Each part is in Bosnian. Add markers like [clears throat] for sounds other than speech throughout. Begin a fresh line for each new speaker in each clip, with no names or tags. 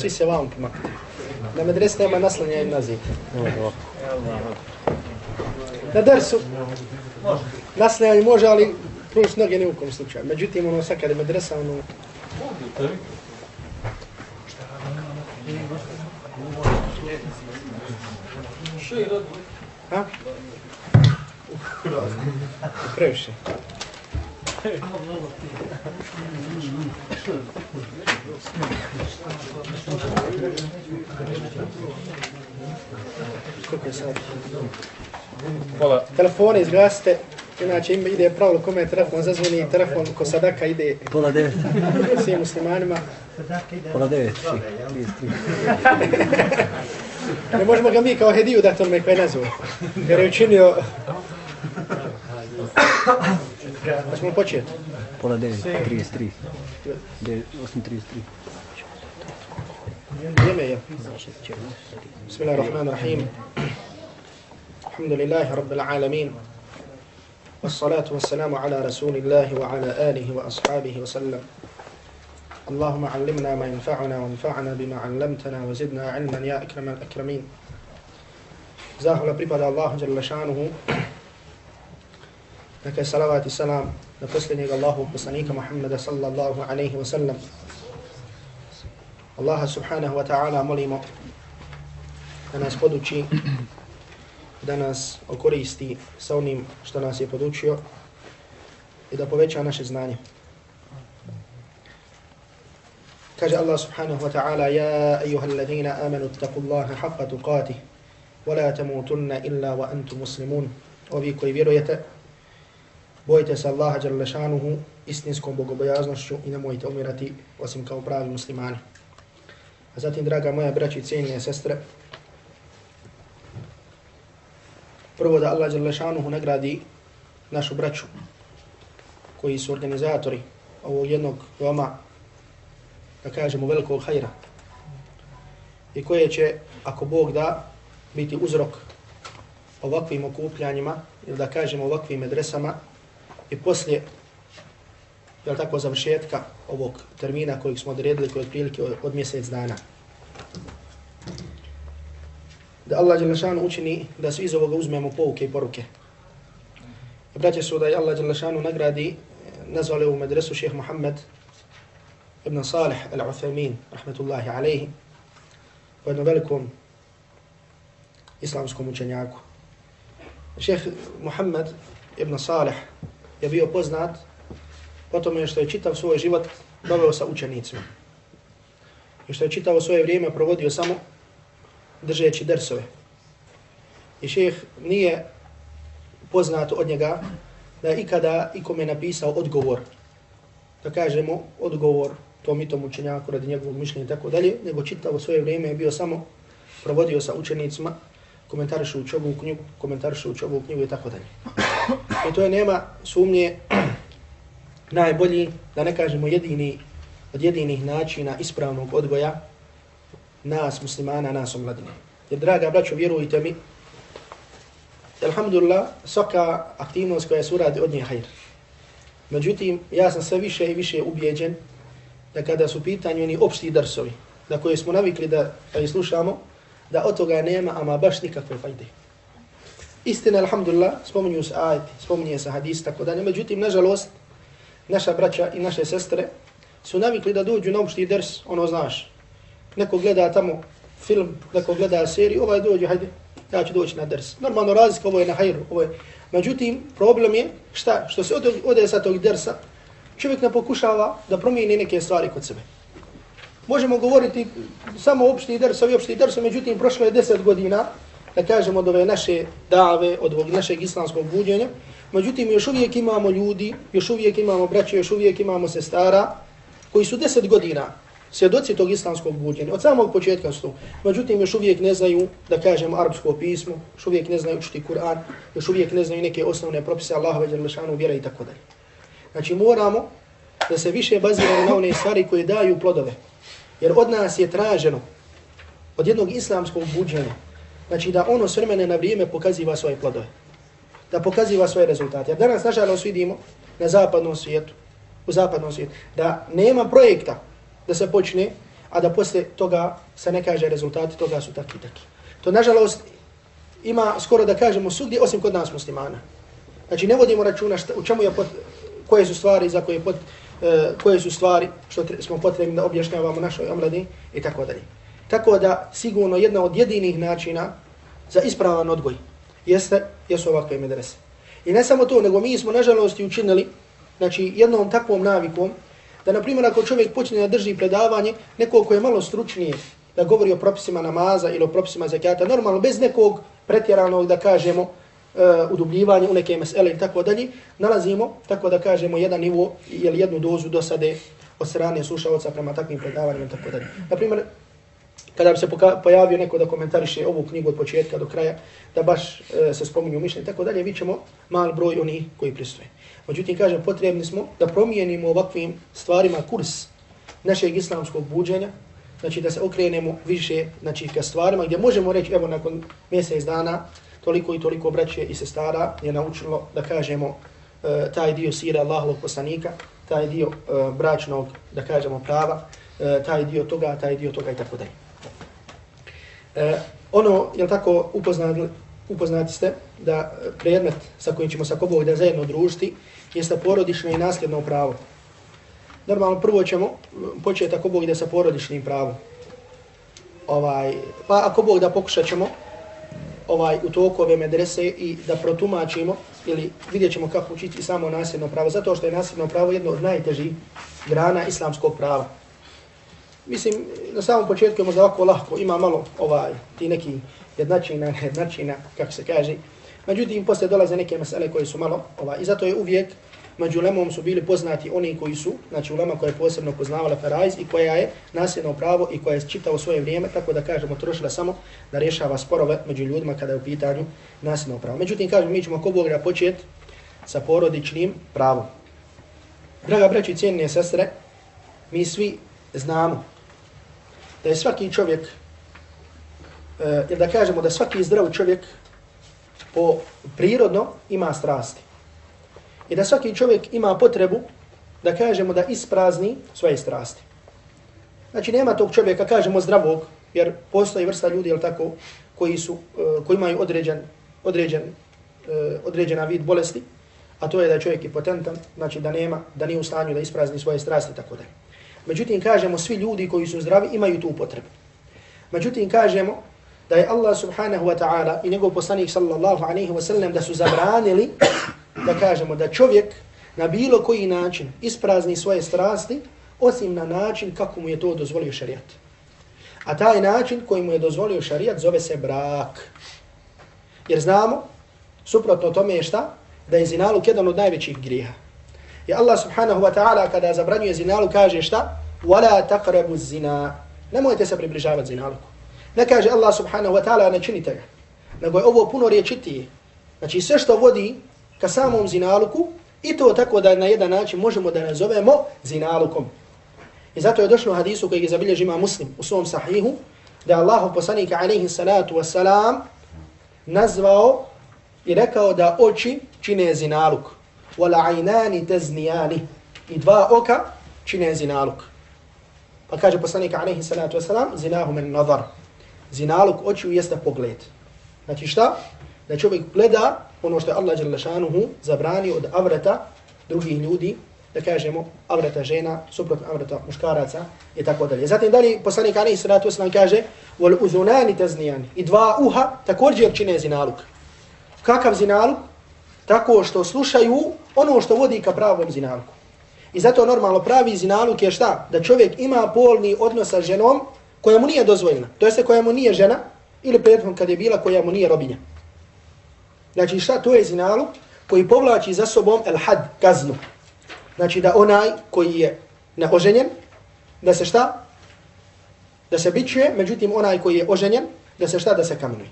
Svi se vam pomakti. Na medres nema naslanja i naziv. Na dersu naslanjanje može, ali plus noge ne u kom slučaju. Međutim, ono sad kada je medresa, ono... Ha? Previše. Koliko je sad?
Pola.
Telefone izgasite. Inače ima ide pravilo kome je telefon zazvoni, telefon ko sadaka ide
Pola devet.
svim muslimanima.
Pola devet. Tri, tri.
Ne možemo ga mi kao hediju dati onome koje je nazvao. Jer je učinio... Pa ćemo početi.
Pola devet. 33. De, 8.33.
Vrijeme je. Bismillahirrahmanirrahim. Alhamdulillahi rabbil alamin. والصلاة والسلام على رسول الله وعلى آله وأصحابه وسلم اللهم علمنا ما ينفعنا وانفعنا بما علمتنا وزدنا علما يا أكرم الأكرمين Zahvala pripada Allahu Jalla šanuhu. Neka je salavat i salam na posljednjeg Allahu poslanika Muhammeda sallallahu alaihi wa sallam. Allaha subhanahu wa ta'ala molimo da nas poduči, da nas okoristi sa onim što nas je podučio i da poveća naše znanje. Kaže Allah subhanahu wa ta'ala Ja ejuha alladhina amanu taku Allahe haqqa tuqatih ولا تموتن إلا وأنتم مسلمون ovi koji vjerujete, bojite se Allaha dželle šanuhu istinskom bogobojaznošću i nemojte umirati osim kao pravi muslimani. A zatim, draga moja braći i cijenije sestre, prvo da Allah dželle šanuhu nagradi našu braću koji su organizatori ovog jednog veoma, da kažemo, velikog hajra i koje će, ako Bog da, biti uzrok ovakvim okupljanjima, ili da kažemo ovakvim adresama i poslije, je tako, završetka ovog termina kojeg smo odredili koji je prilike od, mjesec dana. Da Allah Đelešanu učini da svi iz ovoga uzmemo pouke i poruke. I braće su da je Allah Đelešanu nagradi, eh, nazvali u medresu šeheh Muhammed ibn Salih al-Uthamin, rahmetullahi alaihi, po jednom velikom islamskom učenjaku. Šeheh Muhammed ibn Salih je bio poznat po tome što je čitav svoj život doveo sa učenicima. I što je čitavo svoje vrijeme provodio samo držeći dersove. I šeheh nije poznat od njega da je ikada ikome napisao odgovor. Da kažemo odgovor tom i tom učenjaku radi njegovog mišljenja i tako dalje, nego čitavo svoje vrijeme je bio samo provodio sa učenicima komentarišu uči ovu knjigu, komentarišu uči ovu knjigu i tako dalje. I to je nema sumnje najbolji, da ne kažemo jedini, od jedinih načina ispravnog odgoja nas muslimana, nas omladine. Jer draga braćo, vjerujte mi, Alhamdulillah, svaka aktivnost koja se uradi od nje hajr. Međutim, ja sam sve više i više ubijeđen da kada su pitanju oni opšti drsovi, na koje smo navikli da, da ih slušamo, da od toga nema ama baš nikakve fajde. Istina, alhamdulillah, spominju se ajeti, spominje se hadis, tako dalje. Međutim, nažalost, naša braća i naše sestre su navikli da dođu na opšti ders, ono znaš, neko gleda tamo film, neko gleda seriju, ovaj dođe, hajde, ja ću doći na ders. Normalno razlika, ovo je na hajru, ovo je. Međutim, problem je šta? Što se ode, ode sa tog dersa, čovjek ne pokušava da promijeni neke stvari kod sebe. Možemo govoriti samo opšti ders, ovi opšti ders, međutim, prošlo je deset godina, da kažemo od ove naše dave, od ovog našeg islamskog buđenja, međutim, još uvijek imamo ljudi, još uvijek imamo braće, još uvijek imamo sestara, koji su deset godina svjedoci tog islamskog buđenja, od samog početka su međutim, još uvijek ne znaju, da kažem, arapsko pismo, još uvijek ne znaju učiti Kur'an, još uvijek ne znaju neke osnovne propise Allahove, Đerlešanu, vjera i tako dalje. Znači, moramo da se više baziramo na one stvari koje daju plodove. Jer od nas je traženo, od jednog islamskog buđenja, znači da ono s vremene na vrijeme pokaziva svoje plodove. Da pokaziva svoje rezultate. Jer danas, nažalost, vidimo na zapadnom svijetu, u zapadnom svijetu, da nema projekta da se počne, a da posle toga se ne kaže rezultati toga su takvi takvi. To nažalost ima skoro da kažemo svugdje osim kod nas muslimana. Znači ne vodimo računa šta, u čemu je pot, koje su stvari za koje, pot, e, koje su stvari što smo potrebni da objašnjavamo našoj omladi i tako dalje. Tako da sigurno jedna od jedinih načina za ispravan odgoj jeste, jesu ovakve medrese. I ne samo to, nego mi smo nažalost učinili znači, jednom takvom navikom da, na primjer, ako čovjek počne da drži predavanje, neko ko je malo stručnije da govori o propisima namaza ili o propisima zakata, normalno, bez nekog pretjeranog, da kažemo, uh, udubljivanja u neke mesele i tako dalje, nalazimo, tako da kažemo, jedan nivo ili jednu dozu dosade od strane slušalca prema takvim predavanjima i tako dalje. Na primjer, kada bi se pojavio neko da komentariše ovu knjigu od početka do kraja, da baš e, se spominju mišljenje i tako dalje, vi ćemo mal broj onih koji pristoje. Međutim, kažem, potrebni smo da promijenimo ovakvim stvarima kurs našeg islamskog buđenja, znači da se okrenemo više znači, ka stvarima gdje možemo reći, evo, nakon mjesec dana, toliko i toliko braće i sestara je naučilo da kažemo e, taj dio sira Allahovog poslanika, taj dio e, bračnog, da kažemo, prava, e, taj dio toga, taj dio toga i tako dalje. E, ono, je tako, upoznati, upoznati ste da e, predmet sa kojim ćemo sa kobog da zajedno družiti jeste porodično i nasljedno pravo. Normalno, prvo ćemo početi ako Bog da sa porodičnim pravom. Ovaj, pa ako Bog da pokušat ćemo ovaj, u toku ove medrese i da protumačimo ili vidjet ćemo kako učiti samo nasljedno pravo, zato što je nasljedno pravo jedno od najtežih grana islamskog prava. Mislim, na samom početku je možda ovako lahko, ima malo ovaj, ti neki jednačina, jednačina, kako se kaže. Međutim, poslije dolaze neke mesele koje su malo, ovaj, i zato je uvijek među lemom su bili poznati oni koji su, znači ulema koja je posebno poznavala Faraiz i koja je nasljedno pravo i koja je čitao svoje vrijeme, tako da kažemo, trošila samo da rješava sporove među ljudima kada je u pitanju nasljedno pravo. Međutim, kažemo, mi ćemo ko Bog da početi sa porodičnim pravom. Draga braći i cijenine sestre, mi svi znamo da je svaki čovjek, e, jer da kažemo da svaki zdrav čovjek po prirodno ima strasti. I da svaki čovjek ima potrebu da kažemo da isprazni svoje strasti. Znači nema tog čovjeka, kažemo zdravog, jer postoji vrsta ljudi, jel tako, koji, su, e, koji imaju određen, određen, e, određena vid bolesti, a to je da je čovjek impotentan, znači da nema, da nije u stanju da isprazni svoje strasti, tako dalje. Međutim, kažemo, svi ljudi koji su zdravi imaju tu potrebu. Međutim, kažemo da je Allah subhanahu wa ta'ala i njegov poslanik sallallahu alaihi wa sallam da su zabranili da kažemo da čovjek na bilo koji način isprazni svoje strasti osim na način kako mu je to dozvolio šarijat. A taj način koji mu je dozvolio šarijat zove se brak. Jer znamo, suprotno tome je šta? Da je zinaluk jedan od najvećih grijeha. I Allah subhanahu wa ta'ala kada zabranjuje zinalu kaže šta? Wala taqrabu zina. Nemojte se približavati zinaluku. Ne kaže Allah subhanahu wa ta'ala ne činite ga. Nego je ovo puno riječitije. Znači sve što vodi ka samom zinaluku i to tako da na jedan način možemo da nazovemo zinalukom. I zato je došlo hadisu koji je zabilježi ima muslim u svom sahihu da je Allah poslanika alaihi salatu wasalam nazvao i rekao da oči čine zinaluk. Wala aynani tazniyani. I dva oka čine zinaluk. Pa kaže poslanik alaihi salatu wasalam zinahu men nazar. Zinaluk očiju jeste pogled. Znači šta? Da čovjek gleda ono što je Allah Đalešanuhu zabranio od avrata drugih ljudi, da kažemo avrata žena, suprotno avrata muškaraca i tako dalje. Zatim dalje poslanik alaihi salatu wasalam kaže wal uzunani taznijani i dva uha također čine zinaluk. Kakav zinaluk? Tako što slušaju ono što vodi ka pravom zinaluku. I zato normalno pravi zinaluk je šta? Da čovjek ima polni odnos sa ženom koja mu nije dozvoljena. To jeste koja mu nije žena ili prethodno kad je bila koja mu nije robinja. Znači šta to je zinaluk koji povlači za sobom el had, kaznu. Znači da onaj koji je neoženjen, da se šta? Da se bićuje, međutim onaj koji je oženjen, da se šta? Da se kamenuje.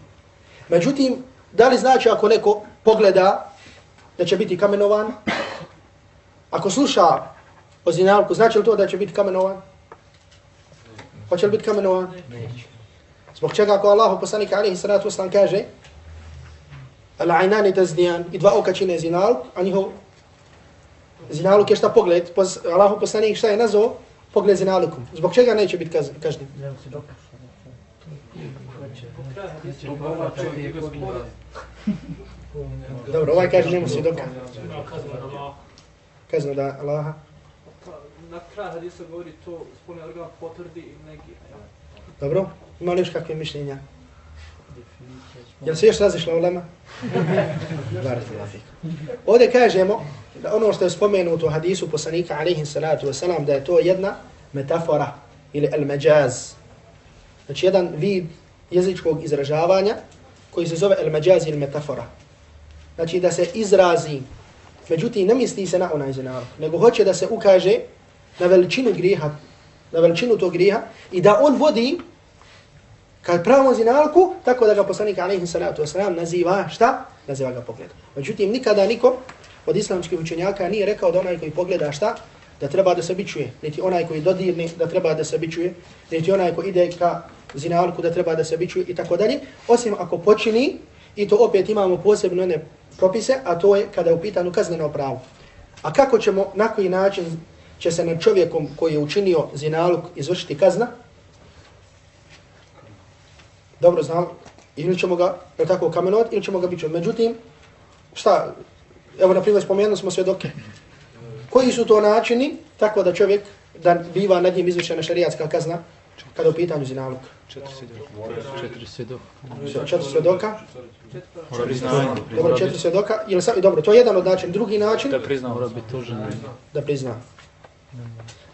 Međutim, da li znači ako neko pogleda da će biti kamenovan? Ako sluša o zinalku, znači li to da će biti kamenovan? Hoće li biti kamenovan? Zbog čega ako Allah poslanik alaihi salatu wasalam kaže Al-Ainani tazdijan i dva oka čine zinaluk, a njihov zinaluk je šta pogled, Allahu poslanik šta je nazvao? pogled zinalukom. Zbog čega neće biti kažnjen? Dobro, ovaj kaže nema svjedoka. Kazno da Allaha.
Na kraju hadisa govori to spolni organ potvrdi i negira. jel?
Dobro, ima li još kakve mišljenja? Jel se još razišla u lema? Ovdje kažemo da ono što je spomenuto u hadisu poslanika alaihi salatu wasalam da je to jedna metafora ili el-međaz. Znači jedan vid jezičkog izražavanja koji se zove el-međaz ili metafora. Znači da se izrazi, međutim ne misli se na onaj zinalog, nego hoće da se ukaže na veličinu griha, na veličinu tog griha i da on vodi kad pravom zinalku, tako da ga poslanik alaihi salatu wasalam naziva šta? Naziva ga pogled. Međutim, nikada niko od islamskih učenjaka nije rekao da onaj koji pogleda šta? Da treba da se bičuje. Niti onaj koji dodirne da treba da se bičuje. Niti onaj koji ide ka zinalku da treba da se bičuje i tako dalje. Osim ako počini, i to opet imamo posebno one propise, a to je kada je u pitanju kazneno pravo. A kako ćemo, na koji način će se nad čovjekom koji je učinio zinaluk izvršiti kazna? dobro znam, ili ćemo ga, je tako, kamenovati, ili ćemo ga biću. Međutim, šta, evo na primjer spomenuli smo svjedoke. Koji su to načini, tako da čovjek, da biva nad njim izvršena šarijatska kazna, kada u pitanju zinaluka?
Četiri svjedoka. Četiri svjedoka.
Četiri svjedoka. Dobro, četiri svjedoka. Ili sam, dobro, to je jedan od način. Drugi način,
Da priznao.
Mora biti tužen.
da prizna.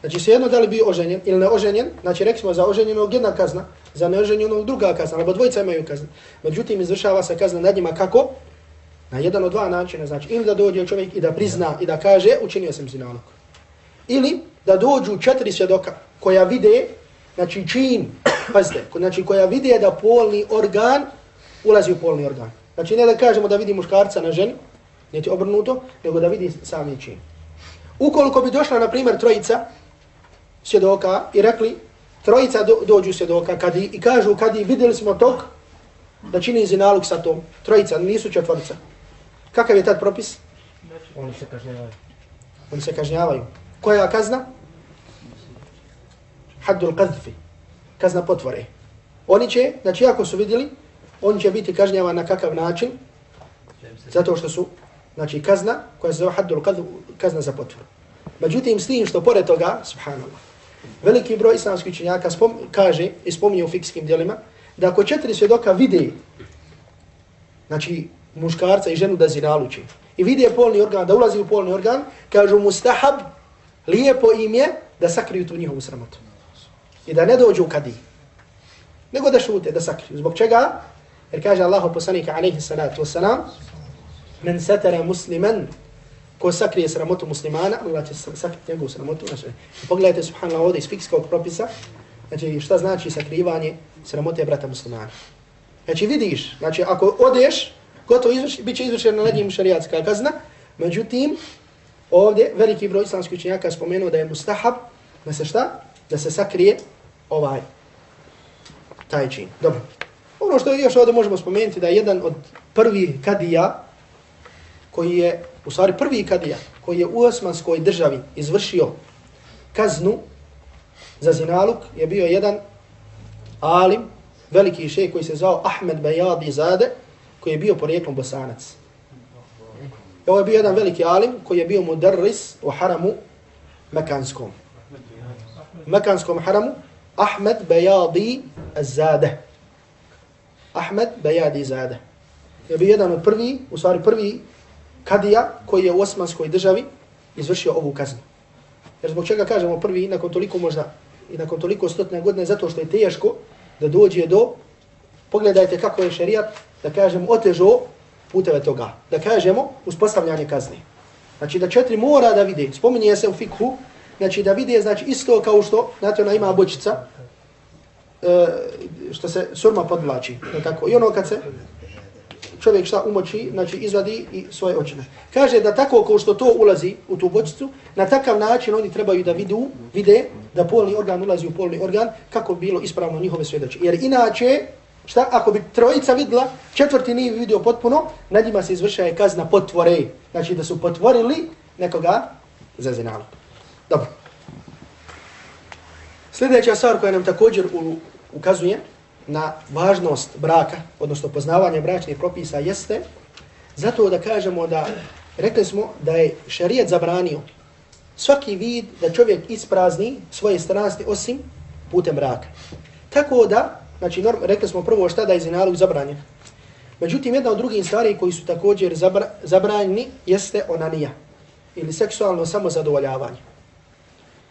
Znači, svejedno da li bio oženjen ili neoženjen, znači rekli smo za oženjenog jedna kazna, za neoženjenog druga kazna, alebo dvojica imaju kaznu. Međutim, izvršava se kazna nad njima kako? Na jedan od dva načina, znači ili da dođe čovjek i da prizna i da kaže učinio sam zinalog. Ili da dođu četiri svjedoka koja vide, znači čin, pazite, znači koja vide da polni organ ulazi u polni organ. Znači ne da kažemo da vidi muškarca na ženi, niti obrnuto, nego da vidi sami čin. Ukoliko bi došla, na primjer, trojica svjedoka i rekli, trojica do, dođu svjedoka kadi, i kažu kadi vidjeli smo tog da čini zinalog sa tom. Trojica, nisu četvorica. Kakav je tad propis?
Oni se kažnjavaju.
Oni se kažnjavaju. Koja kazna? Haddul qadfi. Kazna potvore. Oni će, znači ako su vidjeli, oni će biti kažnjavani na kakav način? Zato što su, znači kazna koja se zove haddul kazna za potvoru. Međutim, s tim što pored toga, subhanallah, veliki broj islamskih učenjaka spom, kaže i spominje u fikskim dijelima, da ako četiri svjedoka vide, znači muškarca i ženu da zinaluči, i vide polni organ, da ulazi u polni organ, kažu mustahab, lijepo im je da sakriju tu njihovu sramotu. I da ne dođu kadi. kadiji. Nego da šute, da sakriju. Zbog čega? Jer kaže Allah poslanika alaihi salatu wasalam, men satara musliman, ko sakrije sramotu muslimana, Allah će sakriti njegovu sramotu. Znači, pogledajte subhanallah ovdje iz fikskog propisa, znači šta znači sakrivanje sramote brata muslimana. Znači vidiš, znači ako odeš, gotovo izvrši, bit će izvršena nad njim šariatska kazna, međutim, ovdje veliki broj islamskih učenjaka spomenuo da je mustahab, da se šta? Da se sakrije ovaj, taj čin. Dobro. Ono što još ovdje možemo spomenuti da je jedan od prvih kadija, koji je, u stvari prvi kadija, koji je u osmanskoj državi izvršio kaznu za zinaluk, je bio jedan alim, veliki šej koji se zvao Ahmed Bajadi Zade, koji je bio porijeklom bosanac. I ovo je bio jedan veliki alim koji je bio mudarris u haramu mekanskom. Mekanskom haramu Ahmed Bejadi Zade. Ahmed Bejadi Zade. Je bio jedan od prvi, u stvari prvi kadija koji je u osmanskoj državi izvršio ovu kaznu. Jer zbog čega kažemo prvi, nakon toliko možda i nakon toliko stotne godine, zato što je teško da dođe do, pogledajte kako je šerijat, da kažemo, otežo puteve toga. Da kažemo, uspostavljanje kazne. Znači da četiri mora da vide, spominje se u fikhu, znači da vide, znači isto kao što, znate, ona ima bočica, e, što se surma podvlači. Tako. I ono kad se čovjek šta umoči, znači izvadi i svoje očine. Kaže da tako kao što to ulazi u tu bočicu, na takav način oni trebaju da vidu, vide da polni organ ulazi u polni organ, kako bi bilo ispravno njihove svjedoče. Jer inače, šta, ako bi trojica vidla, četvrti nije vidio potpuno, na njima se izvršaje kazna potvore. Znači da su potvorili nekoga za zinalog. Dobro. Sljedeća stvar koja nam također u, ukazuje na važnost braka, odnosno poznavanje bračnih propisa, jeste zato da kažemo da, rekli smo da je šarijet zabranio svaki vid da čovjek isprazni svoje strasti osim putem braka. Tako da, znači, norm, rekli smo prvo šta da je zinalog zabranjen. Međutim, jedna od drugih stvari koji su također zabra, zabranjeni jeste onanija ili seksualno samozadovoljavanje.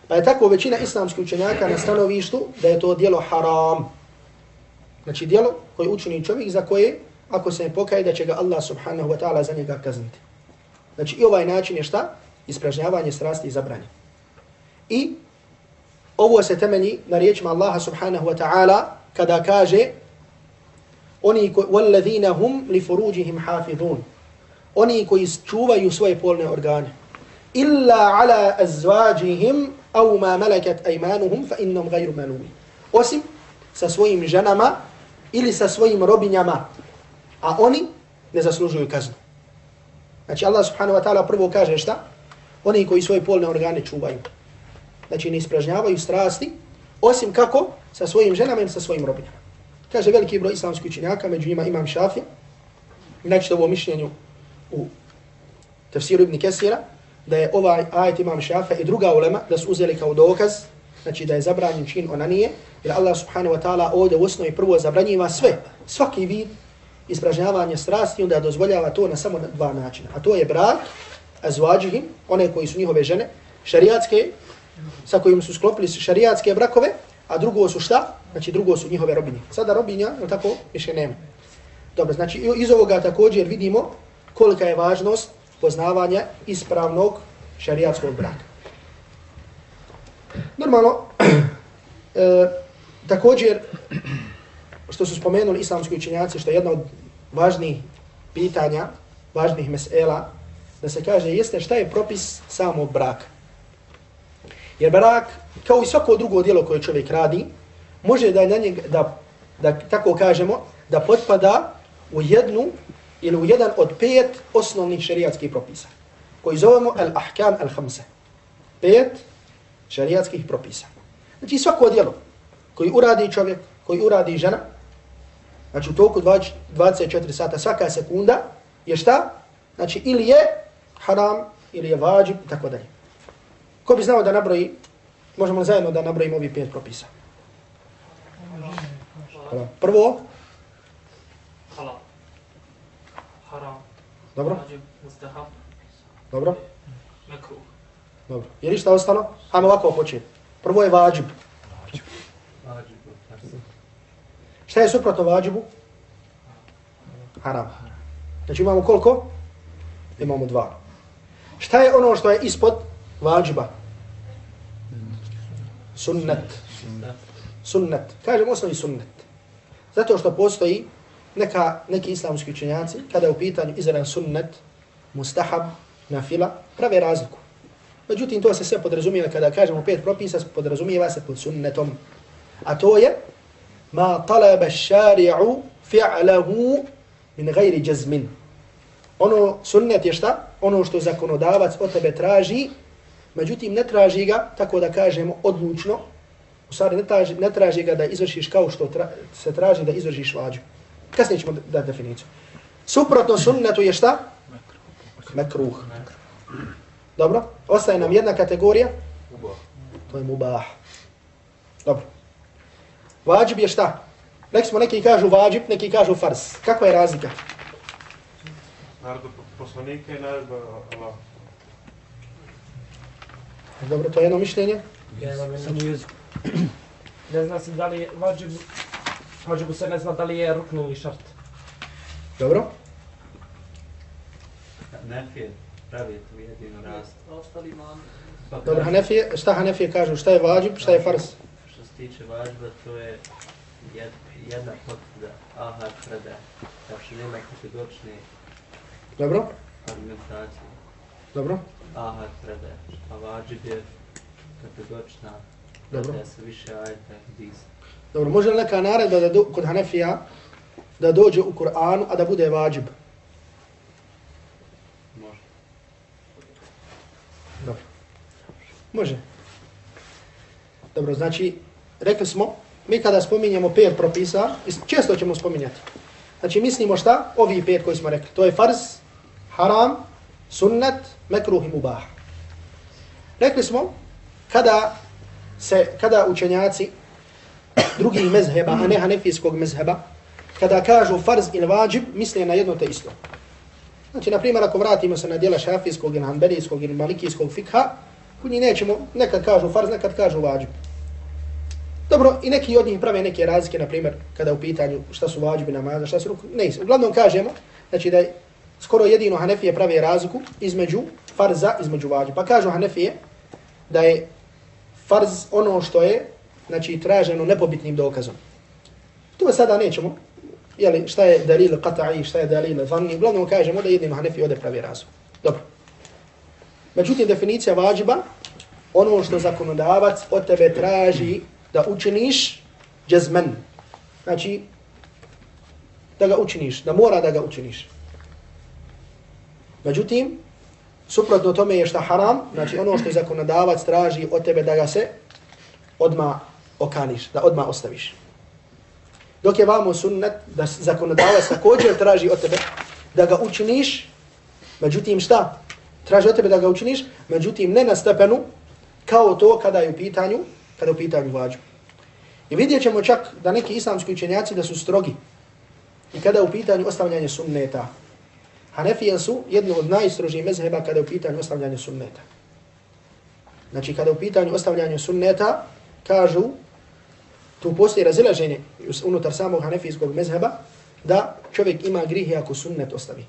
Pa je tako većina islamskih učenjaka na stanovištu da je to dijelo haram. Znači dijelo koje učini čovjek za koje, ako se ne pokaje, da će ga Allah subhanahu wa ta'ala za njega kazniti. Znači i ovaj način je šta? Ispražnjavanje strasti i zabranje. I ovo se temelji na riječima Allaha subhanahu wa ta'ala kada kaže oni koji والذين هم لفروجهم حافظون oni koji čuvaju svoje polne organe illa ala azwajihim au ma malakat aymanuhum fa innam ghayru malumin osim sa svojim ženama ili sa svojim robinjama a oni ne zaslužuju kaznu. Znači Allah subhanahu wa ta'ala prvo kaže šta? Oni koji svoje polne organe čuvaju. Znači ne ispražnjavaju strasti osim kako? Sa svojim ženama ili sa svojim robinjama. Kaže veliki broj islamskih učenjaka, među njima imam Šafi, znači ovo mišljenju u tafsiru Ibn Kesira, da je ovaj ajet imam šafa i druga ulema da su uzeli kao dokaz, znači da je zabranjen čin onanije, jer Allah subhanahu wa ta'ala ovdje u osnovi prvo zabranjiva sve, svaki vid ispražnjavanja strasti, onda dozvoljava to na samo dva načina. A to je brak, azvađihim, one koji su njihove žene, šariatske, sa kojim su sklopili šariatske brakove, a drugo su šta? Znači drugo su njihove robinje. Sada robinja, je tako, više nema. Dobro, znači iz ovoga također vidimo kolika je važnost poznavanja ispravnog šarijatskog braka. Normalno, [clears throat] e, također, što su spomenuli islamski učenjaci, što je jedna od važnijih pitanja, važnih mesela, da se kaže jeste šta je propis samog braka. Jer brak, kao i svako drugo dijelo koje čovjek radi, može da na njeg, da, da tako kažemo, da potpada u jednu ili u jedan od pet osnovnih šariatskih propisa, koji zovemo al-ahkam al-hamse. Pet šariatskih propisa. Znači svako djelo koji uradi čovjek, koji uradi žena, znači u toku 24 sata svaka sekunda, je šta? Znači ili je haram, ili je vađib, i tako dalje. Ko bi znao da nabroji, možemo zajedno da nabrojimo ovi pet propisa. Prvo.
Halal. Haram.
Dobro.
Vađib, mustahab,
Dobro.
mekruh.
Dobro. Je li šta ostalo? Hajmo ovako početi. Prvo je vađib. Šta je suprotno vađibu? Haram. Znači imamo koliko? Imamo dva. Šta je ono što je ispod vađiba? sunnet. Sunnet. Kažem osnovi sunnet. Zato što postoji neka, neki islamski učenjaci, kada je u pitanju izran sunnet, mustahab, nafila, prave razliku. Međutim, to se sve podrazumijeva kada kažemo pet propisa, podrazumijeva se pod sunnetom. A to je ma talaba šari'u fi'lahu min gajri jazmin. Ono sunnet je šta? Ono što zakonodavac od tebe traži Međutim, ne traži ga, tako da kažemo, odlučno. U stvari, ne traži, ne traži ga da izvršiš kao što tra, se traži da izvršiš vađu. Kasnije ćemo dati definiciju. Suprotno sunnetu je šta? Mekruh. Dobro. Ostaje nam jedna kategorija. To je mubah. Dobro. Vađib je šta? Rekli smo, neki kažu vađib, neki kažu fars. Kakva je razlika?
Narodu poslanika i narodu Allah.
Dobro, to je jedno mišljenje.
Ja imam jedno.
Jezik.
Ne zna se da li je vađib, vađibu se ne zna da li je ruknu ili šart.
Dobro.
Nefije pravi tu jedinu rast.
A ostali imam.
Pa
Dobro, Hanefije, šta Hanefije kažu? Šta je vađib, šta je fars?
Što se tiče vađba, to je jed, jedna potvrda ahad preda. Znači nema kategorične
Dobro.
argumentacije.
Dobro.
Ahad preda. A vađib je kategorična
Dobro.
da se više ajeta hadisa.
Dobro, može li neka naredba da do, kod Hanefija da dođe u Kur'anu, a da bude vađib?
Može.
Dobro. Može. Dobro, znači, rekli smo, mi kada spominjemo pet propisa, često ćemo spominjati. Znači, mislimo šta? Ovi pet koji smo rekli. To je farz, haram, sunnet, mekruh i mubah. Rekli smo, kada se, kada učenjaci drugih mezheba, a ne hanefijskog mezheba, kada kažu farz ili vađib, misle na jedno te isto. Znači, na primjer, ako vratimo se na dijela šafijskog ili hanbelijskog ili malikijskog fikha, kod njih nećemo, nekad kažu farz, nekad kažu vađib. Dobro, i neki od njih prave neke razlike, na primjer, kada u pitanju šta su vađbi namaza, šta su ruku, ne, uglavnom kažemo, znači da je skoro jedino Hanefije prave razliku između farza, između vađiba. Pa kažu Hanefije da je farz ono što je, znači, traženo nepobitnim dokazom. To sada nećemo, jeli, šta je dalil qata'i, šta je dalil zanni, uglavnom kažemo da jednim Hanefije ode pravi razum. Dobro. Međutim, definicija vađiba, ono što zakonodavac od tebe traži da učiniš jazman. Znači, da ga učiniš, da mora da ga učiniš. Međutim, suprotno tome je šta haram, znači ono što zakonodavac traži od tebe da ga se odma okaniš, da odma ostaviš. Dok je vamo sunnet da zakonodavac također traži od tebe da ga učiniš, međutim šta? Traži od tebe da ga učiniš, međutim ne na stepenu kao to kada je u pitanju kada u pitanju vađu. I vidjet ćemo čak da neki islamski učenjaci da su strogi i kada je u pitanju ostavljanje sunneta. Hanefije su jedno od najstrožijih mezheba kada je u pitanju ostavljanje sunneta. Znači kada u pitanju ostavljanje sunneta kažu tu postoji razilaženje unutar samog hanefijskog mezheba da čovjek ima grihe ako sunnet ostavi.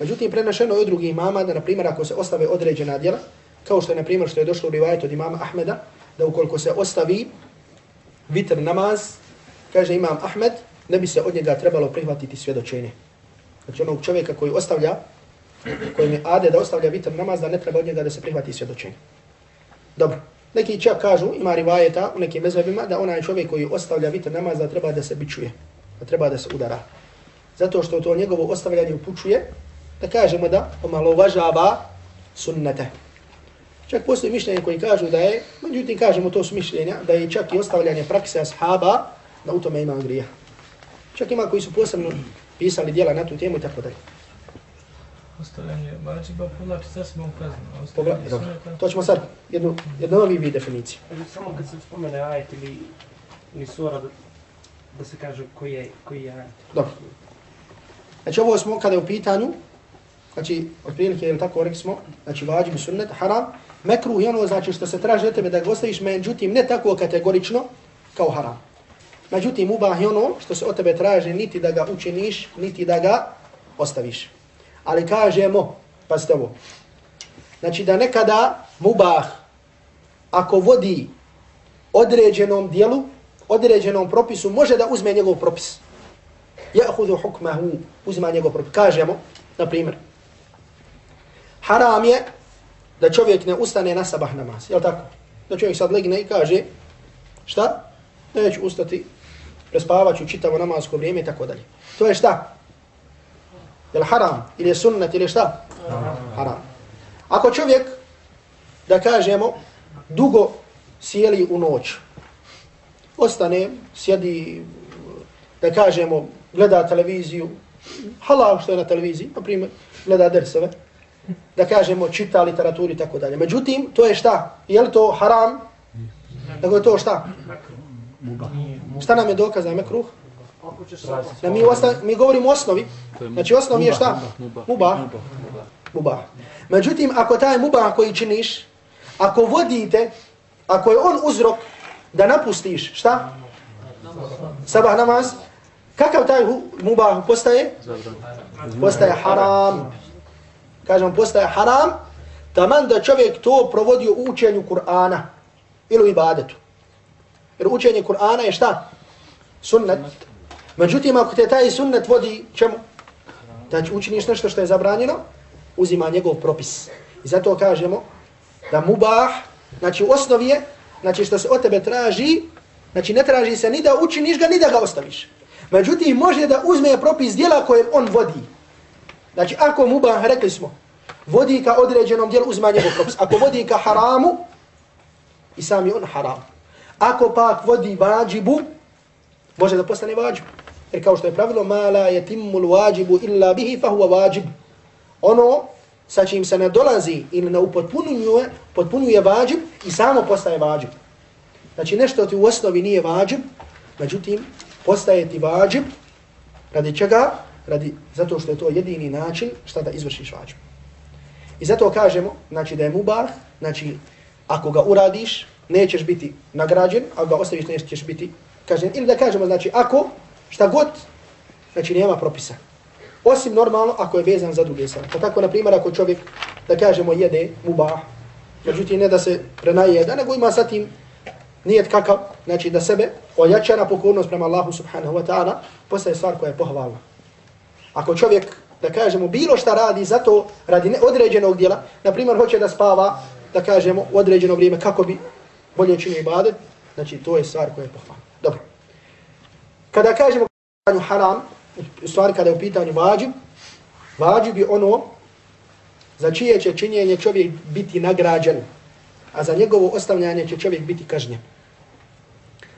Međutim, prenašeno je od drugih imama da, na primjer, ako se ostave određena djela, kao što je na primjer što je došlo u rivajetu od imama Ahmeda, da ukoliko se ostavi vitr namaz, kaže imam Ahmed, ne bi se od njega trebalo prihvatiti svjedočenje. Znači onog čovjeka koji ostavlja, koji mi ade da ostavlja vitr namaz, da ne treba od njega da se prihvati svjedočenje. Dobro. Neki čak kažu, ima rivajeta u nekim mezhebima, da onaj čovjek koji ostavlja vitr namaz, da treba da se bičuje, da treba da se udara. Zato što to njegovo ostavljanje upučuje, da kažemo da omalovažava sunnete. Čak postoji mišljenje koji kažu da je, međutim kažemo to su mišljenja, da je čak i ostavljanje prakse ashaba da u tome ima grija. Čak ima koji su posebno pisali dijela na tu temu i tako dalje.
Ostavljanje vađiba povlači sa sobom kaznu.
To ćemo sad, jednu, jednu novi vid definicije.
Samo kad se spomene ajet ili, ili sura, da, da se kaže koji je, koji je ajet.
Dobro. Znači ovo smo kada je u pitanju, znači otprilike je tako rekli smo, znači vađib sunnet, haram, Mekruh je ono znači što se traži od tebe da ga ostaviš, međutim ne tako kategorično kao haram. Međutim, ubah je ono što se od tebe traži niti da ga učiniš, niti da ga ostaviš. Ali kažemo, pa ste ovo, znači da nekada mubah, ako vodi određenom dijelu, određenom propisu, može da uzme njegov propis. Jahudu hukmahu, uzma njegov propis. Kažemo, na primjer, haram je da čovjek ne ustane na sabah namaz. Jel tako? Da čovjek sad legne i kaže, šta? Neću ustati, prespavat ću čitavo namazsko vrijeme i tako dalje. To je šta? Jel haram? Ili je sunnet? Ili je šta? Haram. Ako čovjek, da kažemo, dugo sjeli u noć, ostane, sjedi, da kažemo, gleda televiziju, halal što je na televiziji, na primjer, gleda dersove, da kažemo čita literaturi i tako dalje. Međutim, to je šta? Je li to haram? Nego je to šta? Šta nam je dokaz da je mekruh? Da mi, osta, mi govorimo osnovi. Znači osnovi je šta? Mubah. Mubah. Međutim, ako taj mubah koji činiš, ako vodite, ako je on uzrok da napustiš, šta? Sabah namaz. Kakav taj mubah postaje? Postaje haram kažem, postaje haram, taman da čovjek to provodi u učenju Kur'ana ili u ibadetu. Jer učenje Kur'ana je šta? Sunnet. Međutim, ako te taj sunnet vodi čemu? Da učiniš nešto što je zabranjeno, uzima njegov propis. I zato kažemo da mubah, znači u osnovi je, znači što se od tebe traži, znači ne traži se ni da učiniš ga, ni da ga ostaviš. Međutim, može da uzme propis dijela koje on vodi. Znači, ako mubah, rekli smo, vodi ka određenom dijelu uzma njegov propis. Ako vodi ka haramu, i sam je on haram. Ako pak vodi vađibu, može da postane vađibu. Jer kao što je pravilo, ma la yatimul wajibu illa bihi fa huwa. Ono sa čim se ne dolazi ili ne upotpunjuje, potpunjuje vađib i samo postaje vađib. Znači nešto ti u osnovi nije vađib, međutim postaje ti vađib radi čega? Radi, zato što je to jedini način šta da izvršiš vađib. I zato kažemo, znači da je mubah, znači ako ga uradiš, nećeš biti nagrađen, ako ga ostaviš, nećeš biti kažen. Ili da kažemo, znači ako, šta god, znači nema propisa. Osim normalno ako je vezan za druge stvari. Pa tako, na primjer, ako čovjek, da kažemo, jede mubah, međutim ne da se prenajeda, nego ima sa tim nijet kakav, znači da sebe ojača na pokornost prema Allahu subhanahu wa ta'ala, postaje stvar koja je pohvalna. Ako čovjek, da kažemo, bilo šta radi zato, radi određenog dijela, na primjer, hoće da spava, da kažemo, određeno vrijeme kako bi bolje činio ibadet, znači to je stvar koja je pohvalna. Kada kažemo haram, u stvari kada je u pitanju vađib, vađib je ono za čije će činjenje čovjek biti nagrađen, a za njegovo ostavljanje će čovjek biti kažnjen.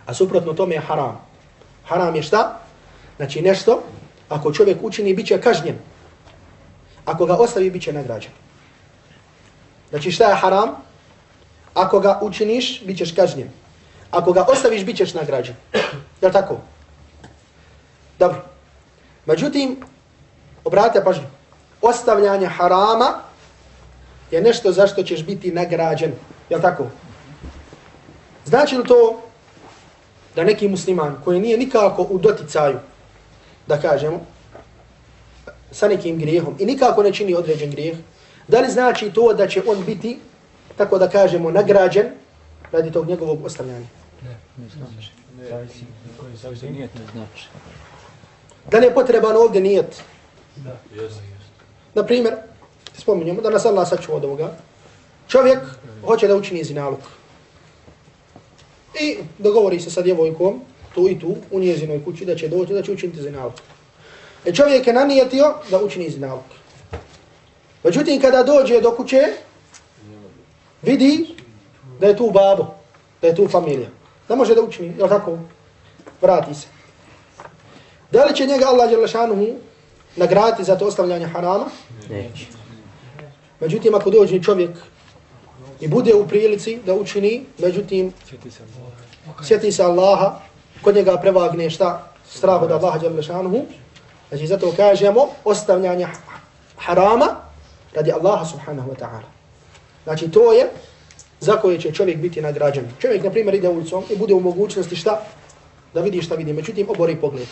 A suprotno tome je haram. Haram je šta? Znači nešto, ako čovjek učini, bit će kažnjen. Ako ga ostavi, bit će nagrađen. Znači šta je haram? Ako ga učiniš, bit ćeš kažnjen. Ako ga ostaviš, bit ćeš nagrađen. Jel tako? Dobro. Međutim, obratite pažnju. Ostavljanje harama je nešto zašto ćeš biti nagrađen. Je tako? Znači li to da neki musliman koji nije nikako u doticaju, da kažemo, sa nekim grijehom i nikako ne čini određen grijeh, da li znači to da će on biti, tako da kažemo, nagrađen radi tog njegovog ostavljanja?
Ne, ne znači. Ne, zavisi, koji zavisi nijet ne znači.
Da li je potreban ovdje nijet?
Da. Jeste.
Naprimjer, spominjamo da nas Allah sačuva od ovoga. Čovjek hoće da učini zinaluk. I dogovori se sa djevojkom, tu i tu, u njezinoj kući, da će doći, da će učiniti zinaluk. E čovjek je nanijetio da učini zinaluk. Međutim, kada dođe do kuće, vidi da je tu babo, da je tu familija. Da može da učini, jel tako? Vrati se. Da li će njega Allah Đelešanuhu nagrati za to ostavljanje harama?
Neće.
Međutim, ako dođe čovjek i bude u prilici da učini, međutim, sjeti se Allaha, kod njega prevagne šta? Strah od Allaha Đelešanuhu. Znači, zato kažemo ostavljanje harama radi Allaha subhanahu wa ta'ala. Znači, to je za koje će čovjek biti nagrađen. Čovjek, na primjer, ide ulicom i bude u mogućnosti šta? Da vidi šta vidi. Međutim, obori pogled.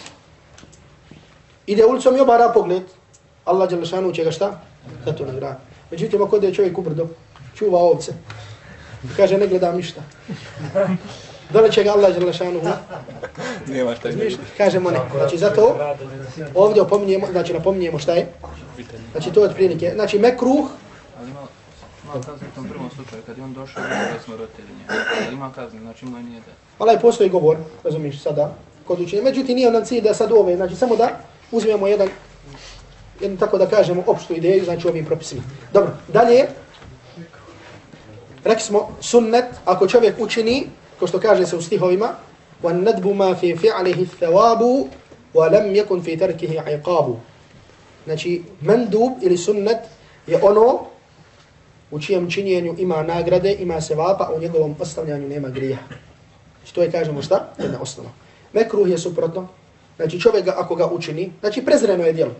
Ide ulicom i obara pogled. Allah Đelešanu će ga šta? Za to nagrada. Međutim, ako ide čovjek u brdo, čuva ovce, kaže ne gledam ništa. Da li će ga Allah Đelešanu?
Nema šta je.
Kažemo ne. Znači, zato ovdje opominjemo, znači napominjemo šta je. Znači, to je od prilike. Znači, mekruh,
Ali ima, ima kazne u tom prvom slučaju, kad je on došao da smo roditelji njega. Ali ima kazne, znači ima nije da.
Ali postoji govor, razumiješ, sada, kod učenja. Međutim, nije nam cilj da sad ove, znači samo da uzmemo jedan, jedan tako da kažemo, opštu ideju, znači ovim propisima. Dobro, dalje, rekli smo, sunnet, ako čovjek učini, ko što kaže se u stihovima, وَالنَّدْبُ مَا فِي فِعْلِهِ الثَّوَابُ وَلَمْ يَكُنْ فِي تَرْكِهِ عِقَابُ Znači, mendub ili sunnet je ono u čijem činjenju ima nagrade, ima sevapa, a u njegovom ostavljanju nema grija. Znači, to je, kažemo šta? Jedna osnova. Mekruh je suprotno. Znači, čovjek ga, ako ga učini, znači, prezreno je djelo.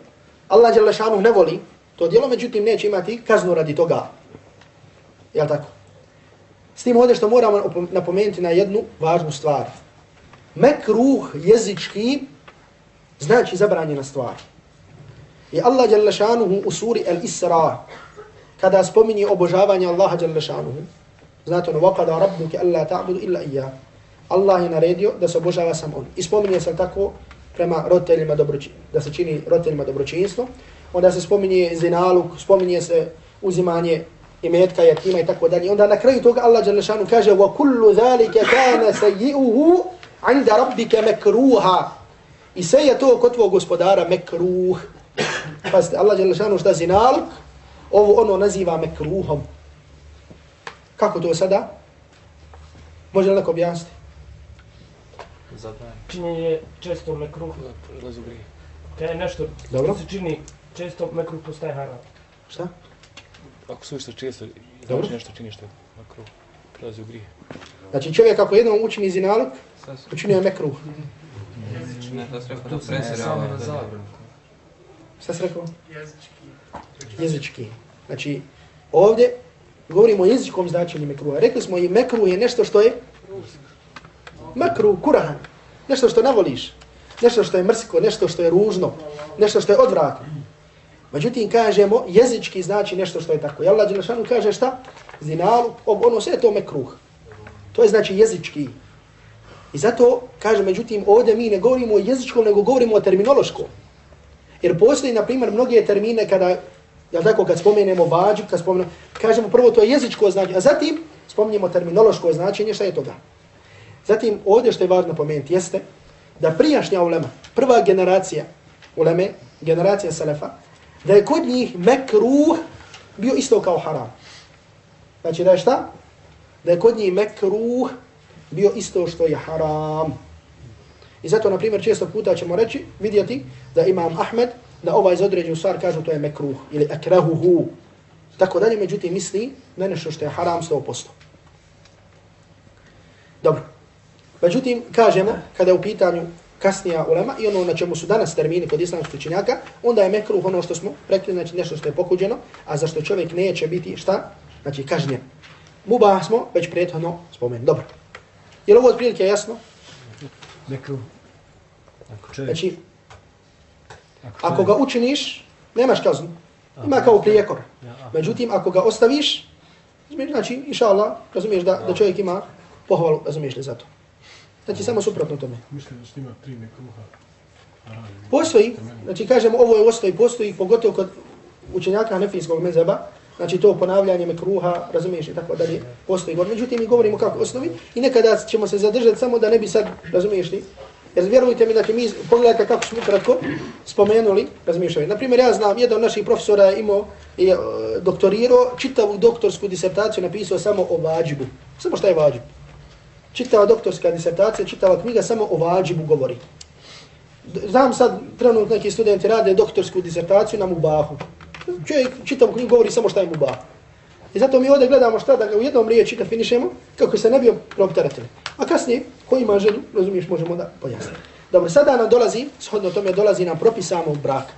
Allah Đelešanu ne voli to djelo, međutim, neće imati kaznu radi toga. Jel tako? S tim ovdje što moramo napomenuti na jednu važnu stvar. Mekruh jezički znači zabranjena stvar. I Allah Đalešanuhu u suri Al-Isra, kada spominje obožavanje Allaha Đalešanuhu, znate ono, وَقَدَ رَبُّكَ أَلَّا تَعْبُدُ إِلَّا إِيَّا Allah je naredio da se obožava sam on. I spominje se tako prema roditeljima dobročinstvo, da se čini roditeljima dobročinstvo. Onda se spominje zinaluk, spominje se uzimanje imetka, jatima i tako dalje. Onda na kraju toga Allah Đalešanu kaže وَكُلُّ ذَلِكَ كَانَ سَيِّئُهُ عِنْدَ رَبِّكَ مَكْرُوهَا I sve je to kod tvojeg gospodara mekruh. Pazite, Allah Đalešanu šta zinaluk, ovo ono naziva mekruhom. Kako to sada? Može li neko objasniti?
Zabranjeno.
činjenje često mekruh,
Prelazi u grije.
kad je nešto
Dobro.
što se čini često mekruh postaje haram.
Šta?
Ako suviše često i
Dobro.
znači nešto čini što je makro, prelazi u grije.
Znači čovjek ako jednom učini zinalog,
su-
učinio je mekruh.
Ne, da se rekao da presirava.
Šta si rekao? Jezički. Znači, ovdje govorimo o jezičkom značenju mekruha. Rekli smo i mekruh je nešto što je makru kurahan. Nešto što ne voliš. Nešto što je mrsko, nešto što je ružno. Nešto što je odvratno. Međutim, kažemo, jezički znači nešto što je tako. I Allah Đelešanu kaže šta? Zinalu, ob, ono sve je to mekruh. To je znači jezički. I zato, kaže, međutim, ovdje mi ne govorimo o jezičkom, nego govorimo o terminološkom. Jer postoji, na primjer, mnoge termine kada, ja tako, kad spomenemo vađu, kad spomenemo, kažemo prvo to je jezičko značenje, a zatim spomenemo terminološko značenje, šta je toga. Zatim, ovdje što je važno pomenuti, jeste da prijašnja ulema, prva generacija uleme, generacija selefa, da je kod njih mekruh bio isto kao haram. Znači da je šta? Da je kod njih mekruh bio isto što je haram. I zato, na primjer, često puta ćemo reći, vidjeti da imam Ahmed, da ovaj za određenu stvar kažu to je mekruh ili akrahuhu. Tako dalje, međutim, misli na nešto što je haram 100%. Dobro. Međutim, kažemo, kada je u pitanju kasnija ulema i ono na čemu su danas termini kod islamskih učenjaka, onda je mekruh ono što smo rekli, znači nešto što je pokuđeno, a za što čovjek neće biti šta? Znači kažnjen. Mubah smo već prethodno spomenuli. Dobro. Je li ovo otprilike jasno?
Mekruh. Ako čovjek...
Znači,
ako,
ako ga učiniš, nemaš kaznu. Ima kao prijekor. Međutim, ako ga ostaviš, znači, inša Allah, razumiješ da, da čovjek ima pohvalu, razumiješ li za to. Znači, samo suprotno tome.
Mislim da snima tri mekruha.
Postoji, znači kažemo ovo je ostoji, postoji pogotovo kod učenjaka nefijskog mezeba, znači to ponavljanje mekruha, razumiješ i tako dalje, postoji govor. Međutim, mi govorimo kako osnovi i nekada ćemo se zadržati samo da ne bi sad, razumiješ li, jer vjerujte mi, znači mi pogledajte kako smo kratko spomenuli, razumiješ li. Naprimjer, ja znam, jedan od naših profesora je imao, je uh, doktorirao, čitavu doktorsku disertaciju napisao samo o vađibu. Samo šta je vađib? Čitava doktorska disertacija, čitava knjiga samo o vađibu govori. Znam sad, trenutno neki studenti rade doktorsku disertaciju na mubahu. Čovjek čitavu knjigu govori samo šta je mubah. I zato mi ovdje gledamo šta da ga u jednom riječi definišemo kako se ne bi propteretili. A kasnije, ko ima želju, razumiješ, možemo da pojasnimo. Dobro, sada nam dolazi, shodno tome dolazi nam propis samog braka.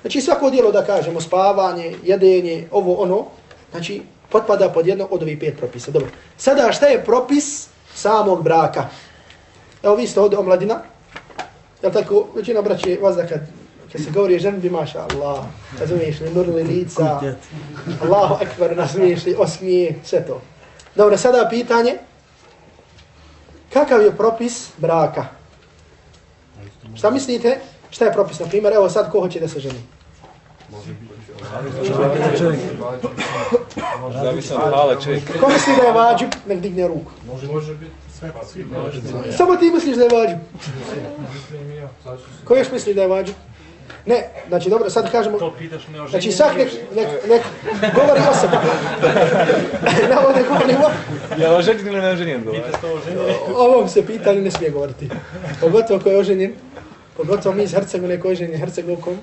Znači svako dijelo da kažemo, spavanje, jedenje, ovo, ono, znači potpada pod jedno od ovih pet propisa. Dobro, sada šta je propis samog braka? Evo vi ste ovdje omladina, Jel tako, većina braće vas da kad, kad se govori o ženbi, maša Allah, razumiješ li, nurli lica, Allahu ekber, razumiješ li, osmije, sve to. Dobro, sada pitanje, kakav je propis braka? Šta mislite, šta je propis, na primjer, evo sad ko hoće da se ženi?
Zavisi od hala čovjek.
Ko misli da je vađib, nek digne ruku.
Može biti sve, svi.
Samo ti misliš da je vađib. Ko još misli da je vađib? Ne, znači dobro, sad kažemo,
To pitaš ne o
Znači svak nek, nek, nek govori o sebi. ne, ovo ne govorimo.
Ja oženjen ili ne oženjen govori?
O ovom se pitanju ne smije govoriti. Pogotovo ko je oženjen. Pogotovo mi iz Hercegovine koji oženjen Hercegovkom. [laughs]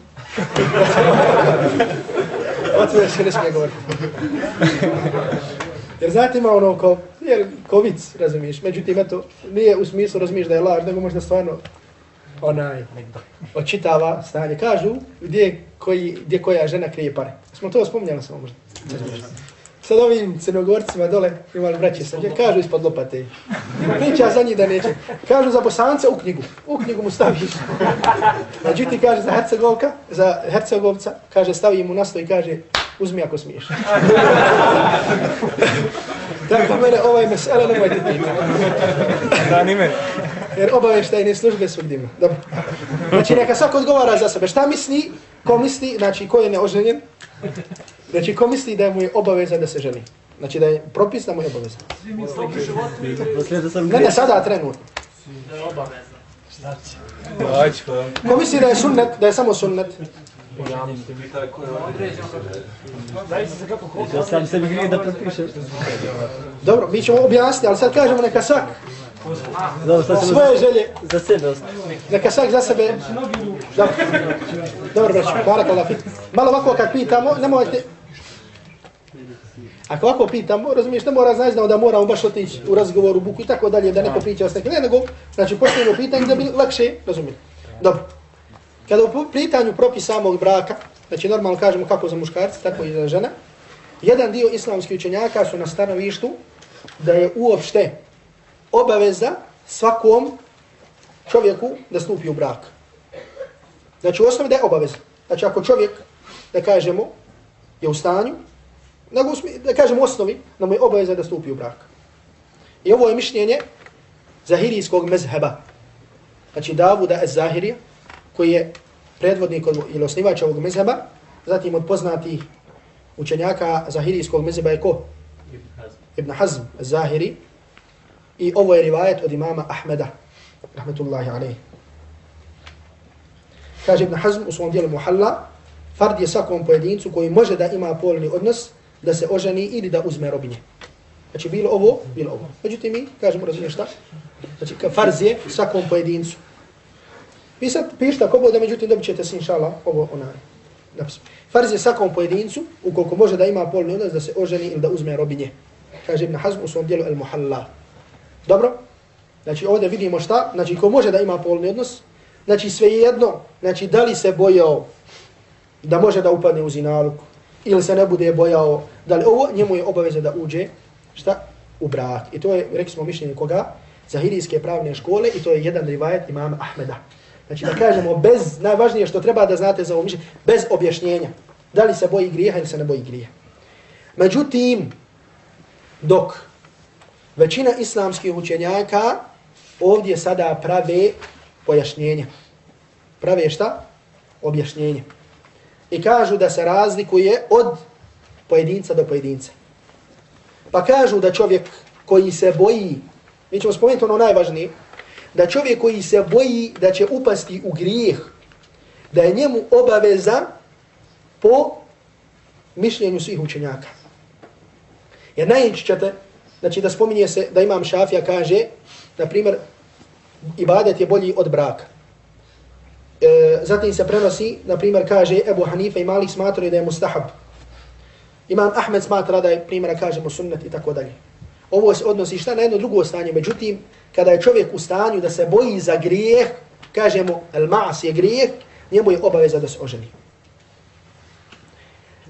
o tome se ne smije govoriti. Jer znate ima ono ko, jer ko vic, razumiješ. Međutim, eto, nije u smislu razumiješ da je laž, nego možda stvarno onaj očitava stanje. Kažu gdje, koji, gdje koja žena krije pare. Smo to spominjali samo možda. Sad ovim crnogorcima dole imali braće sa gdje kažu ispod lopate. Priča za njih da neće. Kažu za bosanca u knjigu. U knjigu mu staviš. Međutim kaže za Hercegovka, za Hercegovca, kaže stavi mu na sto i kaže uzmi ako smiješ. Tako mene ovaj mesela nemojte pitati.
Da, ni meni.
Jer obaveštajne službe svugdje ima. Dobro. Znači neka svako odgovara za sebe. Šta misli, ko misli, znači ko je neoženjen? Znači ko misli da mu je obaveza da se ženi? Znači da je propis da mu je obaveza. Ne, ne, sada trenutno.
da je
pa.
Ko misli da je sunnet, da je samo sunnet?
Zavisi se kako hoće.
Ja sam sebi grije da prepišem.
Dobro, mi ćemo objasniti, ali sad kažemo neka svak
Dobro, sad ćemo
Svoje želje,
za sebe ostaviti.
neka svak za sebe... Dobro, dobro braću, barak Allah fit. Malo ovako kad pitamo, nemojte... Ako ovako pitamo, razumiješ, ne mora znači da moramo baš otići u razgovor, u buku i tako dalje, da neko priča o nekim, ne, nego, znači, postavimo pitanje da bi lakše razumijeli. Dobro. Kada u pitanju propis samog braka, znači normalno kažemo kako za muškarci, tako i za žena, jedan dio islamskih učenjaka su na stanovištu da je uopšte obaveza svakom čovjeku da stupi u brak. Znači u osnovi da je obaveza. Znači ako čovjek, da kažemo, je u stanju, nego da kažemo u osnovi, da mu je obaveza da stupi u brak. I ovo je mišljenje zahirijskog mezheba. Znači Davuda ez Zahirija, koji je predvodnik ili osnivač ovog mezheba, zatim od poznatih učenjaka zahirijskog mezheba je ko? Ibn Hazm Zahiri. I ovo je rivajet od imama Ahmeda, rahmetullahi alaihi. Kaže Ibn Hazm u svom dijelu Muhalla, fard je svakom pojedincu koji može da ima polni odnos, da se oženi ili da uzme robinje. Znači bilo ovo, bilo ovo. Međutim mi kažemo, razumiješ šta? Znači farz je svakom pojedincu. Vi sad pišite ako bude, međutim dobit ćete se inšala ovo onaj. Napis. Farz je svakom pojedincu, ukoliko može da ima polni odnos, da se oženi ili da uzme robinje. Kaže Ibn Hazm u svom dijelu El Muhalla. Dobro? Znači ovdje vidimo šta? Znači ko može da ima polni odnos, znači sve jedno, znači da li se bojao da može da upadne u zinaluk, ili se ne bude bojao, da li ovo njemu je obaveza da uđe, šta? U brak. I to je, rekli smo mišljenje koga? Zahirijske pravne škole i to je jedan rivajet imama Ahmeda. Znači da kažemo bez, najvažnije što treba da znate za ovo mišljenje, bez objašnjenja. Da li se boji grijeha ili se ne boji grijeha. Međutim, dok većina islamskih učenjaka ovdje sada prave pojašnjenje. Prave šta? Objašnjenje. I kažu da se razlikuje od pojedinca do pojedinca. Pa kažu da čovjek koji se boji, mi ćemo spomenuti ono najvažnije, da čovjek koji se boji da će upasti u grijeh, da je njemu obaveza po mišljenju svih učenjaka. Jer najinči ćete, znači da spominje se da imam šafija kaže, na primjer, ibadet je bolji od braka. E, zatim se prenosi, na primjer, kaže Ebu Hanife i Malik smatraju da je mustahab. Imam Ahmed smatra da je, primjera, kažemo sunnet i tako dalje. Ovo se odnosi šta na jedno drugo stanje, međutim, kada je čovjek u stanju da se boji za grijeh, kažemo, el maas je grijeh, njemu je obaveza da se oženi.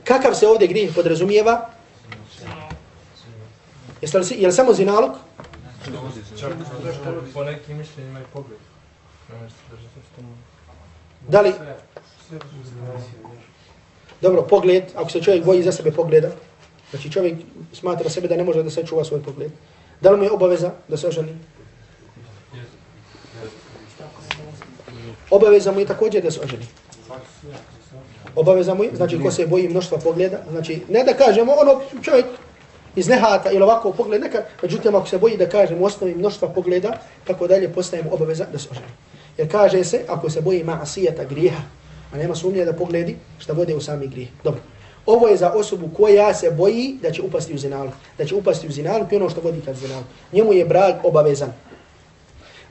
Kakav se ovdje grijeh podrazumijeva? Jeste li, je li samo zinalog?
Po nekim mišljenjima i pogled.
Da li? Dobro, pogled, ako se čovjek boji za sebe pogleda, znači čovjek smatra sebe da ne može da se čuva svoj pogled, da li mu je obaveza da se oženi? Obaveza mu je također da se oženi. Obaveza mu je, znači ko se boji mnoštva pogleda, znači ne da kažemo ono čovjek iz nehata ili ovako pogled neka, međutim ako se boji da kažemo u osnovi mnoštva pogleda, tako dalje postajemo obaveza da se oženi. Jer kaže se, ako se boji ma'asijeta grijeha, a nema sumnje da pogledi šta vode u sami grijeh. Dobro. Ovo je za osobu koja se boji da će upasti u zinalu. Da će upasti u zinalu i ono što vodi kad zinalu. Njemu je brak obavezan.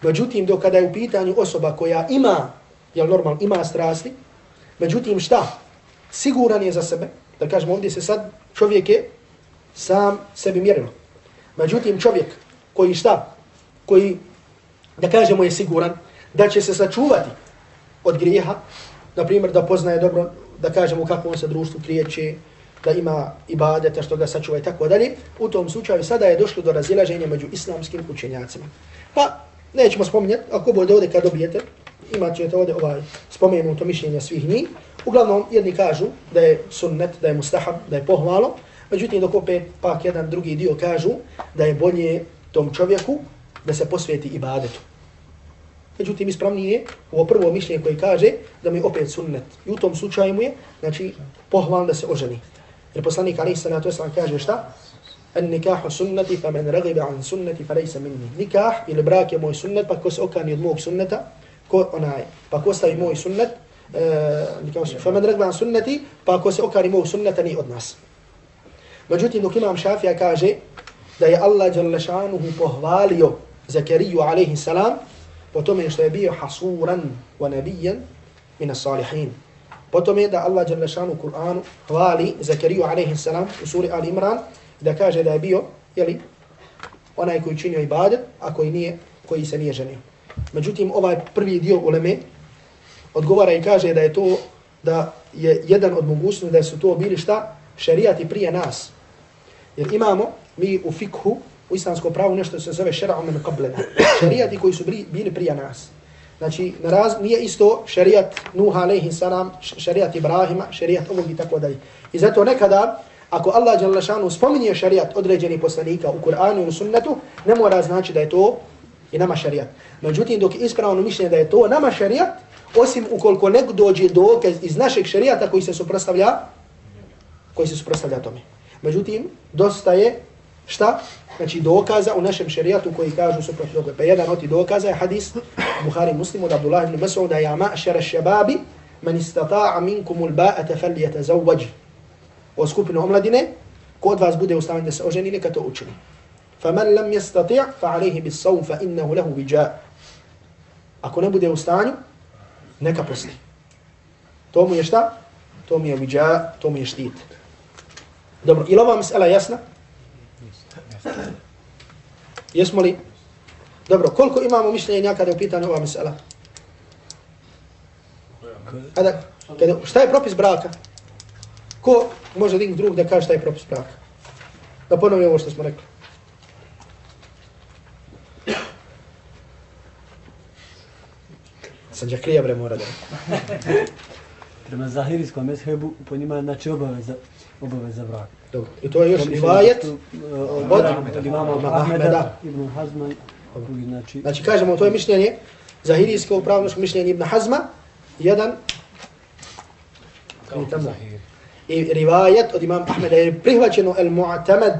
Međutim, dok kada je u pitanju osoba koja ima, jel normal, ima strasti, međutim šta? Siguran je za sebe, da kažemo ovdje se sad čovjek je sam sebi mjerilo. Međutim, čovjek koji šta? Koji, da kažemo, je siguran da će se sačuvati od grijeha, na primjer da poznaje dobro, da kažemo u kakvom se društvu priječe, da ima ibadeta što ga sačuva i tako dalje, u tom slučaju sada je došlo do razilaženja među islamskim učenjacima. Pa, nećemo spominjati, ako bude ovdje kad dobijete, imat ćete ovdje ovaj spomenuto mišljenje svih njih. Uglavnom, jedni kažu da je sunnet, da je mustahab, da je pohvalo, međutim, dok opet pak jedan drugi dio kažu da je bolje tom čovjeku da se posveti ibadetu. Međutim, ispravnije je ovo prvo mišljenje koje kaže da mi opet sunnet. I u tom slučaju mu je, znači, pohvalno da se oženi. Jer poslanik Ali Salatu Islam kaže šta? En nikahu sunneti fa men ragibe an sunneti fa rejsa minni. Nikah ili brak je moj sunnet, pa ko se okani od mog sunneta, ko onaj, pa ko stavi moj sunnet, uh, fa men ragibe an sunneti, pa ko se okani mog sunneta ni od nas. Međutim, dok imam šafija kaže da je Allah Đalešanuhu pohvalio Zakariju alaihi salam, po tome što je bio hasuran wa nabijan min salihin. Po tome da Allah dželle šanu u Kur'anu hvali Zakariju alaihi salam u suri Al Imran, da kaže da je bio, jeli, onaj koji činio ibadet, a koji, nije, koji se nije ženio. Međutim, ovaj prvi dio uleme odgovara i kaže da je to, da je jedan od mogućnosti da su to bili šta? Šerijati prije nas. Jer imamo, mi u fikhu, u islamskom pravu nešto se zove šara omen qablena. Šarijati koji su bili prije nas. Znači, na raz, nije isto šarijat Nuh alaihi salam, šarijat Ibrahima, šarijat ovog i tako dalje. I zato nekada, ako Allah Đalešanu spominje šarijat određenih poslanika u Kur'anu i u sunnetu, ne mora znači da je to i nama šarijat. Međutim, dok je ispravno mišljenje da je to nama šarijat, osim ukoliko nek dođe dokaz iz našeg šarijata koji se suprostavlja, koji se suprostavlja tome. Međutim, dosta je šta? Znači dokaza u našem šerijatu koji kažu suprotno toga. Pa jedan od tih dokaza je hadis Buhari Muslim od Abdullah ibn Mas'uda ja ma'šara šababi man istata'a minkum al-ba'ata falyatazawwaj. O skupinu omladine ko od vas bude ustavan da se oženi neka to učini. Yastati' fa alayhi bis-sawm fa innahu lahu wija. Ako ne bude u stanju, neka posti. To mu je šta? To mu je wija, to mu je štit. Dobro, ili ova misala jasna? Jesmo li? Dobro, koliko imamo mišljenja kada je u pitanju ova mesela? Kada, kada, šta je propis braka? Ko može link drug da kaže šta je propis braka? Da ponovim ovo što smo rekli. Sam džaklija bre mora da.
Prema zahirijskom meshebu po njima je znači obaveza, obaveza braka.
Dobro. I to je još rivajet
od imama Ahmeda, Ibn Hazma, drugi znači...
Znači, kažemo, to je mišljenje, zahirijsko upravnoško mišljenje Ibn Hazma, jedan, kao tamo, i rivajet od imama Ahmeda je prihvaćeno el mu'tamad,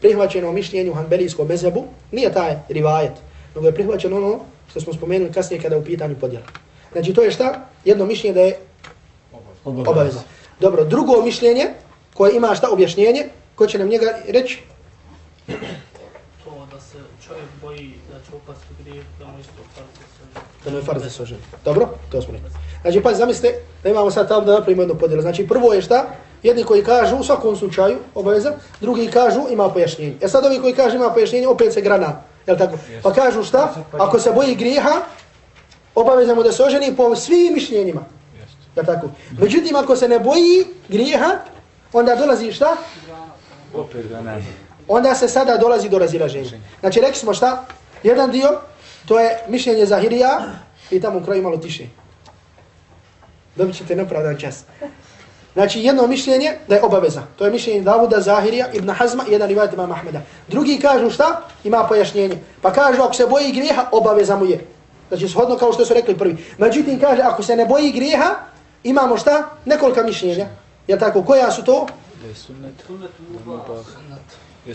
prihvaćeno mišljenje u hanbelijskom mezhebu, nije taj rivajet, nego je prihvaćeno ono što smo spomenuli kasnije kada je u pitanju podjela. Znači, to je šta? Jedno mišljenje da je obaveza. Dobro, drugo mišljenje, koje ima šta objašnjenje, ko će nam njega reći?
To da se čovjek boji da će upasti u grijeh, da mu isto farz da se
Da mu je farz da se oženi. Dobro, to smo rekli. Znači, pa zamislite da imamo sad tamo da napravimo jednu podjelu. Znači, prvo je šta? Jedni koji kažu u svakom slučaju obaveza, drugi kažu ima pojašnjenje. E sad ovi koji kažu ima pojašnjenje, opet se grana. Jel tako? Pa kažu šta? Ako se boji grijeha, obavezamo da se oženi po svim mišljenjima. Jel tako? Međutim, ako se ne boji grijeha, onda dolazi šta?
Opet ga.
Onda se sada dolazi do razilaženja. Znači, rekli smo šta? Jedan dio, to je mišljenje Zahirija i tamo u kraju malo tiše. Dobit ćete nepravdan čas. Znači, jedno mišljenje da je obaveza. To je mišljenje Davuda, Zahirija, Ibn Hazma i jedan rivajet imam Ahmeda. Drugi kažu šta? Ima pojašnjenje. Pa kažu, ako se boji grijeha, obaveza mu je. Znači, shodno kao što su rekli prvi. Međutim, kaže, ako se ne boji grijeha, imamo šta? Nekolika mišljenja. Je tako? Koja su to?
Da je sunnet.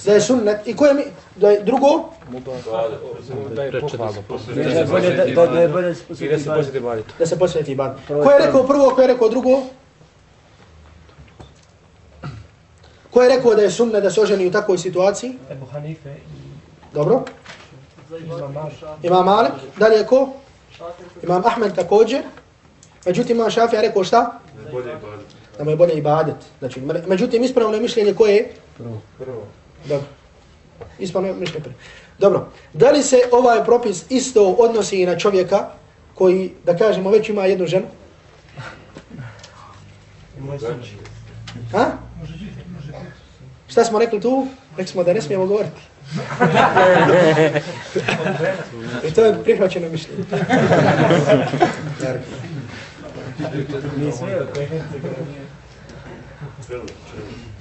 Da je sunnet. I koje mi? Da je drugo?
Da je pohvalno.
Da je bolje da, je bolje
se posjeti baritu.
Da se posveti ibad. Ko je rekao prvo, ko je rekao drugo? Ko je rekao da je sunnet da se oženi u takvoj situaciji?
Ebu Hanife
Dobro.
Imam Malik.
Dalje ko? Imam Ahmed također. Međutim, imam Šafija rekao šta? Da mu je bolje ibadet. Znači, međutim, ispravno je mišljenje koje je?
Prvo.
Dobro. Ispravno je mišljenje prvo. Dobro. Da li se ovaj propis isto odnosi i na čovjeka koji, da kažemo, već ima jednu ženu? Ha? Šta smo rekli tu? Rekli smo da ne smijemo govoriti. [laughs] I to je prihvaćeno mišljenje. [laughs]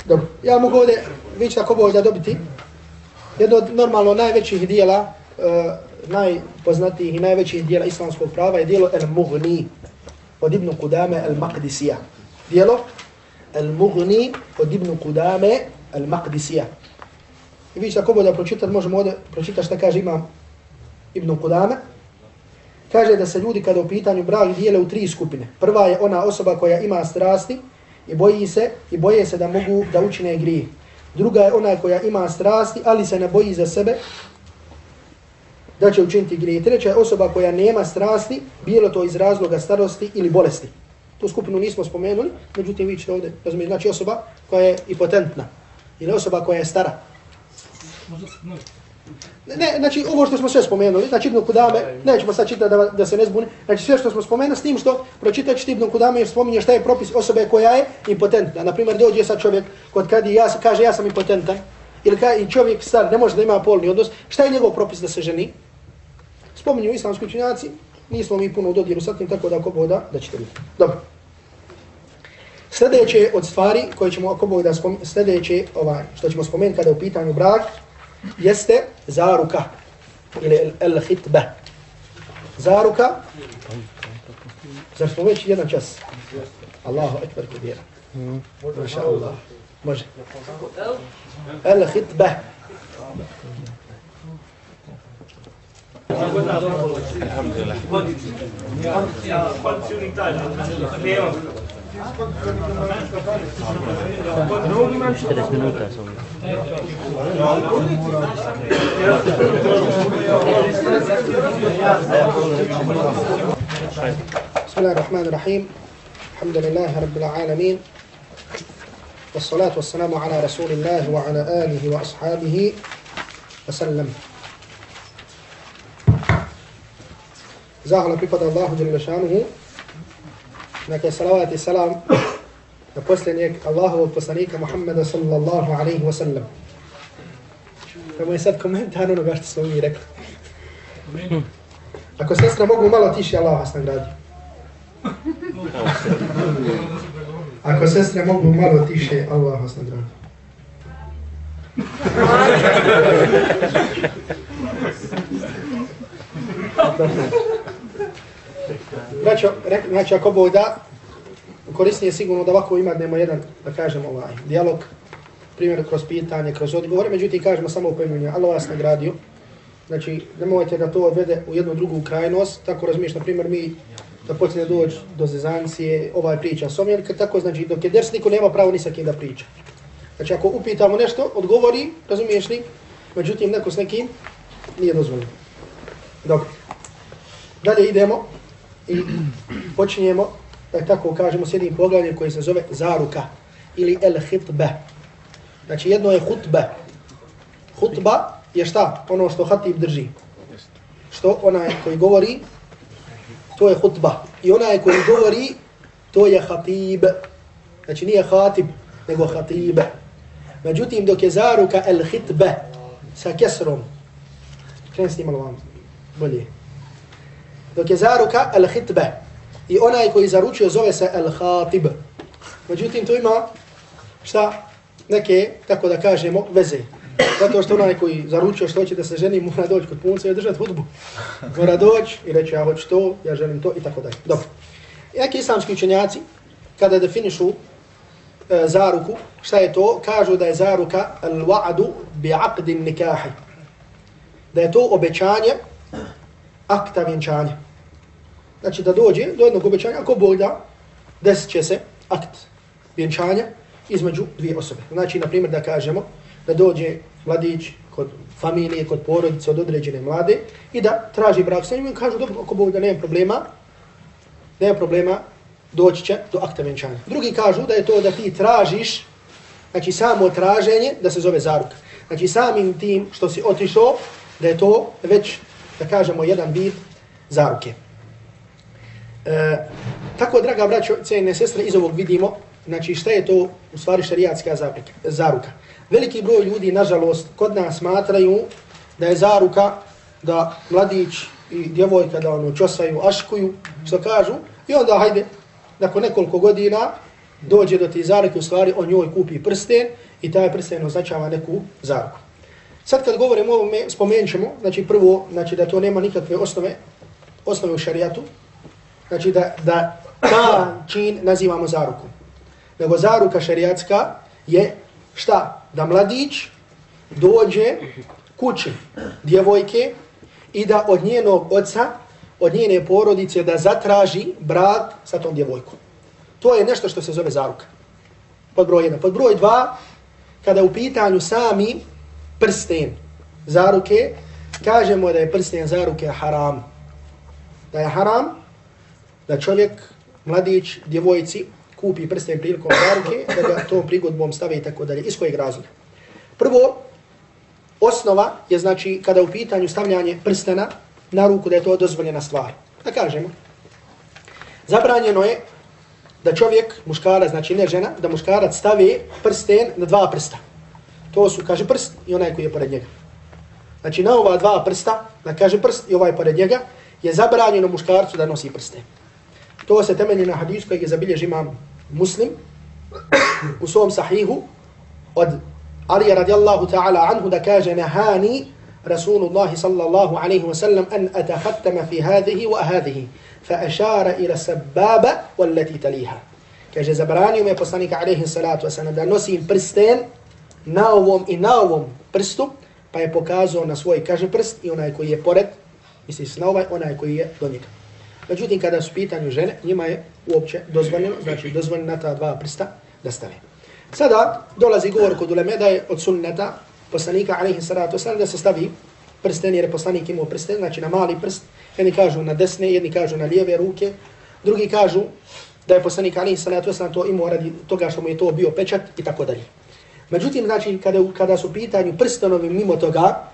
Dobro, ja mogu ovdje, vi ćete ako da dobiti, jedno od normalno najvećih dijela, uh, najpoznatijih i najvećih dijela islamskog prava je dijelo El Mughni od Ibn Kudame El Maqdisija. Dijelo El Mughni od Ibn Kudame El Maqdisija. I vi ćete ako da pročitati, možemo ovdje pročitati šta kaže imam Ibn Kudame. Kaže da se ljudi kada u pitanju brak dijele u tri skupine. Prva je ona osoba koja ima strasti i boji se i boje se da mogu da učine grije. Druga je ona koja ima strasti, ali se ne boji za sebe da će učiniti grije. Treća je osoba koja nema strasti, bilo to iz razloga starosti ili bolesti. Tu skupinu nismo spomenuli, međutim vi ćete ovdje razumjeti. Znači osoba koja je impotentna ili osoba koja je stara. Ne, ne, znači ovo što smo sve spomenuli, znači Ibn Kudame, nećemo sad čitati da, da se ne zbuni, znači sve što smo spomenuli s tim što pročitat ćete Ibn Kudame jer spominje šta je propis osobe koja je impotentna. Naprimjer, dođe sad čovjek kod kadi ja, kaže ja sam impotentan, ili kaj, i čovjek star ne može da ima polni odnos, šta je njegov propis da se ženi? Spominju islamski učinjaci, nismo mi puno u dodiru sa tim, tako da ako boda, da ćete biti. Dobro. Sljedeće od stvari koje ćemo ako Bog da spomenuti, sljedeće ovaj, što ćemo spomenuti kada je u pitanju brak, jeste zaruka ili el hitbe. Zaruka, zar smo već jedan čas? Allahu ekber kubira. Maša Allah. Može. El hitbe.
Alhamdulillah.
بسم الله الرحمن الرحيم الحمد لله رب العالمين والصلاة والسلام على رسول الله وعلى آله وأصحابه وسلم Zahvala Allahu Jalla šanuhu. Neka je salavat i salam na posljednjeg Allahovog poslanika Muhammeda sallallahu alaihi wa sallam. Ovo je sad komentar onoga što smo mi rekli. Ako sestra mogu malo tiši, Allah vas nagradi. Ako sestre mogu malo tiše, Allah vas nagradi. Znači, znači, ako Bog da, korisnije sigurno da ovako imadnemo jedan, da kažemo, ovaj, dijalog, primjer kroz pitanje, kroz odgovore, međutim, kažemo samo u pojmenju, Allah vas nagradio. Znači, nemojte da to odvede u jednu drugu krajnost, tako razumiješ, na primjer, mi da počne doći do zezancije, ovaj priča s omjer, tako znači, dok je ders, niko nema pravo ni sa kim da priča. Znači, ako upitamo nešto, odgovori, razumiješ li, međutim, neko s nekim nije dozvoljeno. Dobro. Dalje idemo i počinjemo, da tako kažemo, s jednim poglavljem koji se zove Zaruka ili El Hitbe. Znači jedno je hutbe. Hutba je šta? Ono što hatib drži. Što onaj koji govori, to je hutba. I onaj koji govori, to je hatib. Znači nije hatib, nego hatib. Međutim, dok je zaruka el hitbe sa kesrom, kreni s njim malo vam, bolje dok je zaruka al hitbe i onaj koji zaručuje zove se al-hatib. Međutim, to ima šta neke, tako da kažemo, veze. Zato što onaj koji zaručuje što hoće da se ženi, mora doći kod punca i držati hudbu. Mora doći i reći ja hoću to, ja želim to i tako dalje. Dobro. Neki islamski učenjaci, kada definišu e, zaruku, šta je to? Kažu da je zaruka al wa'adu bi'aqdin nikahi. Da je to obećanje akta vjenčanja. Znači da dođe do jednog obećanja, ako Bog da, desit će se akt vjenčanja između dvije osobe. Znači, na primjer, da kažemo da dođe mladić kod familije, kod porodice, od određene mlade i da traži brak sa njim i kažu, dobro, ako Bog da nema problema, nema problema, doći će do akta vjenčanja. Drugi kažu da je to da ti tražiš, znači samo traženje, da se zove zaruka. Znači samim tim što si otišao, da je to već da kažemo, jedan vid zaruke. E, tako, draga braćo, cijene sestre, iz ovog vidimo, znači šta je to u stvari šarijatska zaruka. Veliki broj ljudi, nažalost, kod nas smatraju da je zaruka da mladić i djevojka da ono čosaju, aškuju, što kažu, i onda hajde, nakon nekoliko godina, dođe do te zaruke, u stvari on njoj kupi prsten i taj prsten označava neku zaruku. Sad kad govorimo o ovome, spomenut ćemo, znači prvo, znači da to nema nikakve osnove, osnove u šarijatu, znači da, da ta čin nazivamo zaruku. Nego zaruka šarijatska je šta? Da mladić dođe kući djevojke i da od njenog oca, od njene porodice da zatraži brat sa tom djevojkom. To je nešto što se zove zaruka. Pod broj 1. Pod broj 2, kada u pitanju sami prsten zaruke, kažemo da je prsten za ruke haram. Da je haram da čovjek, mladić, djevojci, kupi prsten prilikom za ruke, da ga tom prigodbom stave i tako dalje. Iz kojeg razloga? Prvo, osnova je znači kada u pitanju stavljanje prstena na ruku da je to dozvoljena stvar. Da kažemo. Zabranjeno je da čovjek, muškarac, znači ne žena, da muškarac stavi prsten na dva prsta. To su, kaže, prst i onaj koji je pored njega. Znači na ova dva prsta, na kaže prst i ovaj pored njega, je zabranjeno muškarcu da nosi prste. To se temelji na hadis koji je zabilježi imam muslim u svom sahihu od Ali radijallahu ta'ala anhu da kaže nahani Rasulullah sallallahu alaihi wa sallam an atakhattama fi hadhihi wa hadhihi fa ashara ila sababa wallati taliha. Kaže zabranio me poslanika alaihi salatu wa sallam da nosim prsten na ovom i na ovom prstu pa je pokazao na svoj kaže prst i onaj koji je pored, misli se na ovaj, onaj koji je do njega. Međutim, kada su pitanju žene, njima je uopće dozvoljeno, znači dozvoljeno na ta dva prsta da stave. Sada dolazi govor kod uleme da je od sunneta poslanika alaihi salatu wasalam da se stavi prsten, jer je poslanik imao prsten, znači na mali prst, jedni kažu na desne, jedni kažu na lijeve ruke, drugi kažu da je poslanik alaihi salatu wasalam to imao radi toga što mu je to bio pečat i tako dalje. Međutim, znači, kada, kada su pitanju prstenovi mimo toga,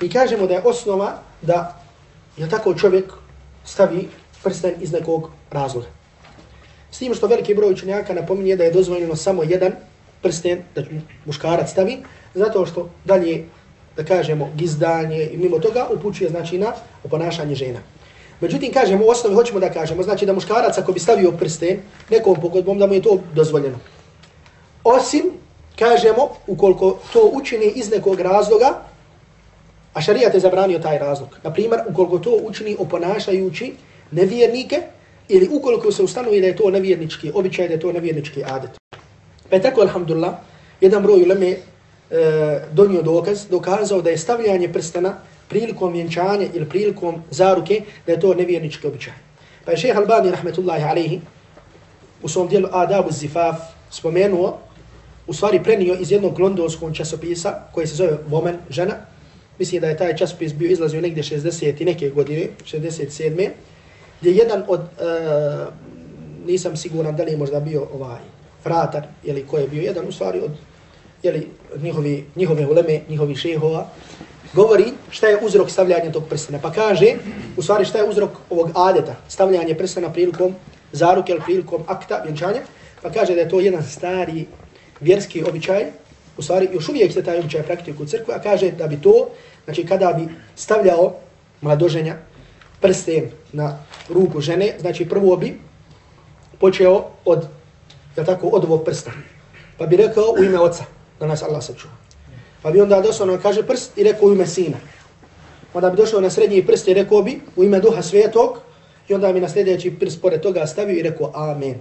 mi kažemo da je osnova da je tako čovjek stavi prsten iz nekog razloga. S tim što veliki broj učenjaka napominje da je dozvoljeno samo jedan prsten da muškarac stavi, zato što dalje, da kažemo, gizdanje i mimo toga upućuje znači na oponašanje žena. Međutim, kažemo, u osnovi hoćemo da kažemo, znači da muškarac ako bi stavio prsten nekom pogodbom, da mu je to dozvoljeno. Osim kažemo, ukoliko to učini iz nekog razloga, a šarijat je zabranio taj razlog. Naprimjer, ukoliko to učini oponašajući nevjernike, ili ukoliko se ustanovi da je to nevjernički običaj, da je to nevjernički adet. Pa je tako, alhamdulillah, jedan broj uleme e, donio dokaz, dokazao da je stavljanje prstena prilikom vjenčanja ili prilikom zaruke, da je to nevjernički običaj. Pa je šeha Albani, rahmetullahi alaihi, u svom dijelu Adabu Zifaf spomenuo u stvari prenio iz jednog londonskog časopisa koji se zove Woman, žena. Mislim da je taj časopis bio izlazio negdje 60. i neke godine, 67. Gdje jedan od, e, nisam siguran da li je možda bio ovaj fratar, ili ko je bio jedan u stvari od jeli, njihovi, njihove uleme, njihovi šehova, govori šta je uzrok stavljanja tog prstena. Pa kaže, u stvari šta je uzrok ovog adeta, stavljanje prstena prilikom zaruke ili prilikom akta, vjenčanja, pa kaže da je to jedan stari vjerski običaj, u stvari još uvijek se taj običaj praktikuje u crkvi, a kaže da bi to, znači kada bi stavljao mladoženja prsten na ruku žene, znači prvo bi počeo od, ja tako, od ovog prsta. Pa bi rekao u ime oca, da nas Allah sačuva. Pa bi onda došao na kaže prst i rekao u ime sina. Onda bi došao na srednji prst i rekao bi u ime duha svetog i onda bi na sljedeći prst pored toga stavio i rekao amen.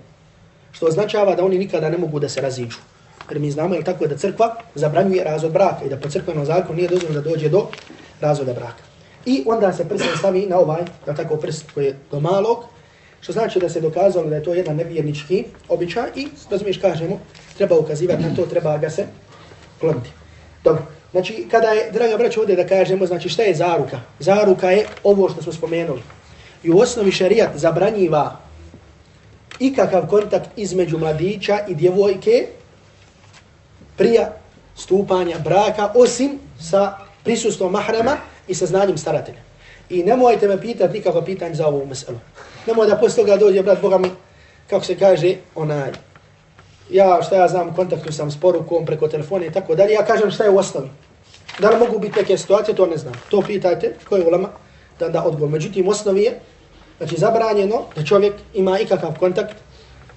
Što označava da oni nikada ne mogu da se raziđu. Jer mi znamo je tako da crkva zabranjuje razvod braka i da po crkvenom zakonu nije dozvoljeno da dođe do razvoda braka. I onda se prst stavi na ovaj, da tako prst koji je do malog, što znači da se dokazalo da je to jedan nevjernički običaj i, razumiješ, kažemo, treba ukazivati na to, treba ga se kloniti. Dobro. Znači, kada je, draga braća, ovdje da kažemo, znači šta je zaruka? Zaruka je ovo što smo spomenuli. I u osnovi šarijat zabranjiva ikakav kontakt između mladića i djevojke prija stupanja braka, osim sa prisustvom mahrama i sa znanjem staratelja. I nemojte me pitati nikakva pitanja za ovu meselu. Nemoj da posle toga dođe, brat, Boga mi, kako se kaže, onaj, ja šta ja znam, kontaktu sam s porukom preko telefona i tako dalje, ja kažem šta je u osnovi. Da li mogu biti neke situacije, to ne znam. To pitajte, ko je ulama, da da odgovor. Međutim, osnovi je, znači, zabranjeno da čovjek ima ikakav kontakt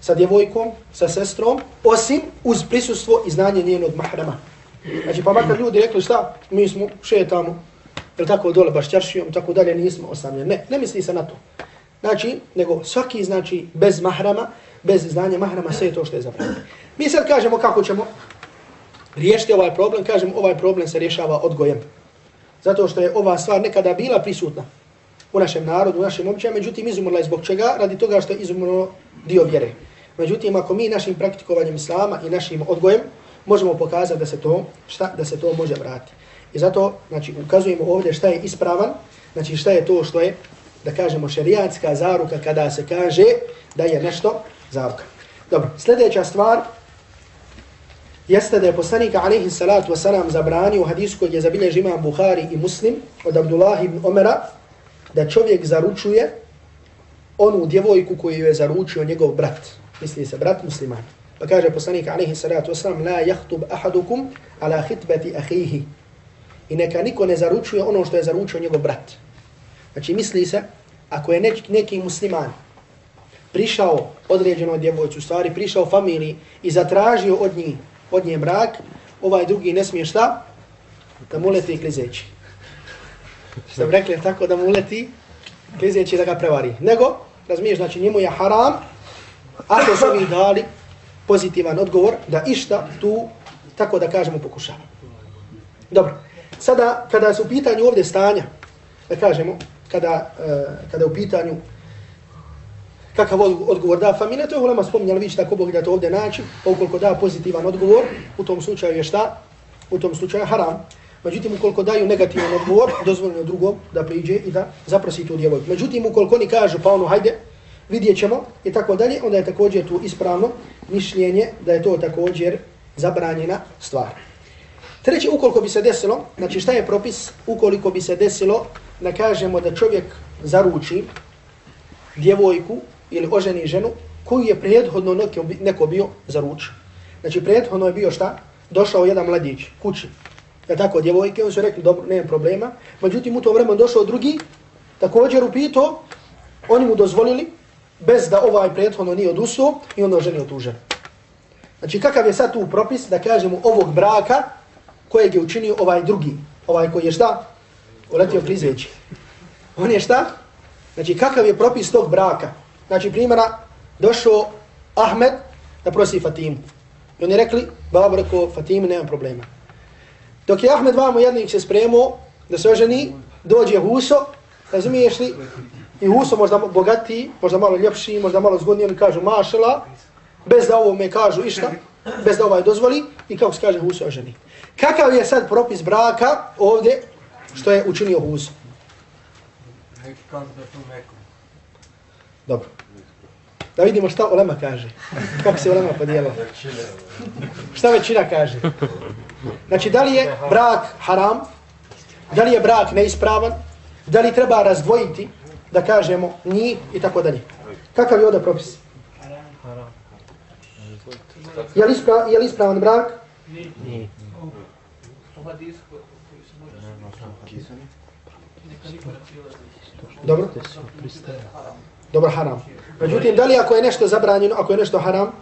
sa djevojkom, sa sestrom, osim uz prisustvo i znanje njenog mahrama. Znači, pa makar ljudi rekli šta, mi smo šetamo, ili tako dole baš čaršijom, tako dalje, nismo osamljeni. Ne, ne misli se na to. Znači, nego svaki, znači, bez mahrama, bez znanja mahrama, sve je to što je zabranjeno. Mi sad kažemo kako ćemo riješiti ovaj problem, kažemo ovaj problem se rješava odgojem. Zato što je ova stvar nekada bila prisutna u našem narodu, u našem običaju, međutim izumrla je zbog čega? Radi toga što je izumrlo dio vjere. Međutim, ako mi našim praktikovanjem islama i našim odgojem možemo pokazati da se to, šta, da se to može vratiti. I zato, znači, ukazujemo ovdje šta je ispravan, znači šta je to što je, da kažemo, šerijatska zaruka kada se kaže da je nešto zaruka. Dobro, sljedeća stvar jeste da je poslanik alaihi salatu wasalam zabranio hadisu koji je zabilježi imam Buhari i Muslim od Abdullah ibn Omera da čovjek zaručuje onu djevojku koju je zaručio njegov brat. Misli se, brat musliman. Pa kaže poslanik alaihi salatu wasalam la jahtub ahadukum ala hitbeti ahihi. I neka niko ne zaručuje ono što je zaručio njegov brat. Znači misli se, ako je neki, neki musliman prišao određenoj djevojcu, u stvari prišao familiji i zatražio od njih, od nje brak, ovaj drugi ne smije šta? Da mu leti klizeći. Što bi rekli tako da mu leti klizeći da ga prevari. Nego, razmiješ, znači njemu je haram, ako su mi dali pozitivan odgovor, da išta tu, tako da kažemo, pokušava. Dobro, sada kada su u pitanju ovdje stanja, da kažemo, kada, uh, kada u pitanju kakav odgovor da familija, to je ulema spominjali, vi ćete ako Bog da to ovdje naći, pa ukoliko da pozitivan odgovor, u tom slučaju je šta? U tom slučaju haram. Međutim, ukoliko daju negativan odgovor, dozvoljeno drugom da priđe i da zaprosi tu djevojku. Međutim, ukoliko oni kažu, pa ono, hajde, vidjet ćemo i tako dalje, onda je također tu ispravno mišljenje da je to također zabranjena stvar. Treće, ukoliko bi se desilo, znači šta je propis, ukoliko bi se desilo da kažemo da čovjek zaruči djevojku ili oženi ženu koju je prethodno neko bio zaručio. Znači prethodno je bio šta? Došao jedan mladić kući. Ja tako, djevojke, oni su rekli, dobro, nema problema. Međutim, u to vremenu došao drugi, također upito, oni mu dozvolili, bez da ovaj prethodno nije odusuo i onda ženi tu ženu. Znači, kakav je sad tu propis, da kažemo, ovog braka kojeg je učinio ovaj drugi, ovaj koji je šta? Uletio klizeći. On je šta? Znači, kakav je propis tog braka? Znači, primjera, došao Ahmed da prosi Fatimu. I oni rekli, babo rekao, Fatimi, nema problema. Dok je Ahmed vamo jednik se spremao da se oženi, dođe Huso, razumiješ li? I Huso možda bogatiji, možda malo ljepši, možda malo zgodniji, oni kažu mašala, bez da ovo me kažu išta, bez da ovaj dozvoli, i kako se kaže Huso oženi. Kakav je sad propis braka ovdje što je učinio Huso? Dobro. Da vidimo šta Olema kaže. Kako se Olema podijela. Šta većina kaže? Znači, da li je brak haram? Da li je brak neispravan? Da li treba razdvojiti, da kažemo, ni i tako dalje? Kakav je ovdje propis? Je li, ispra, je li ispravan brak? Nije. Dobro. Dobro, haram. Međutim, da li ako je nešto zabranjeno, ako je nešto haram,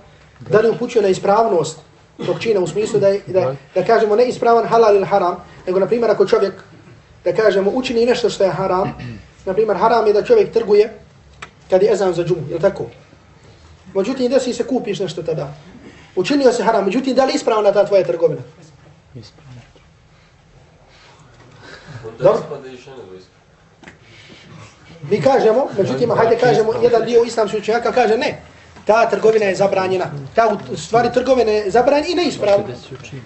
da li upućuje na ispravnost tog čina u smislu da, je, da, da kažemo ne ispravan halal ili haram, nego na primjer ako čovjek, da kažemo, učini nešto što je haram, na primjer haram je da čovjek trguje kad je ezan za džumu, je tako? Međutim, da si se kupiš nešto tada. Učinio se haram, međutim, da li ispravna ta tvoja trgovina? Ispravna. Dobro? Mi kažemo, međutim, hajde kažemo, jedan dio islamskih učenjaka kaže ne, ta trgovina je zabranjena. Ta u stvari trgovina je zabranjena i neispravna.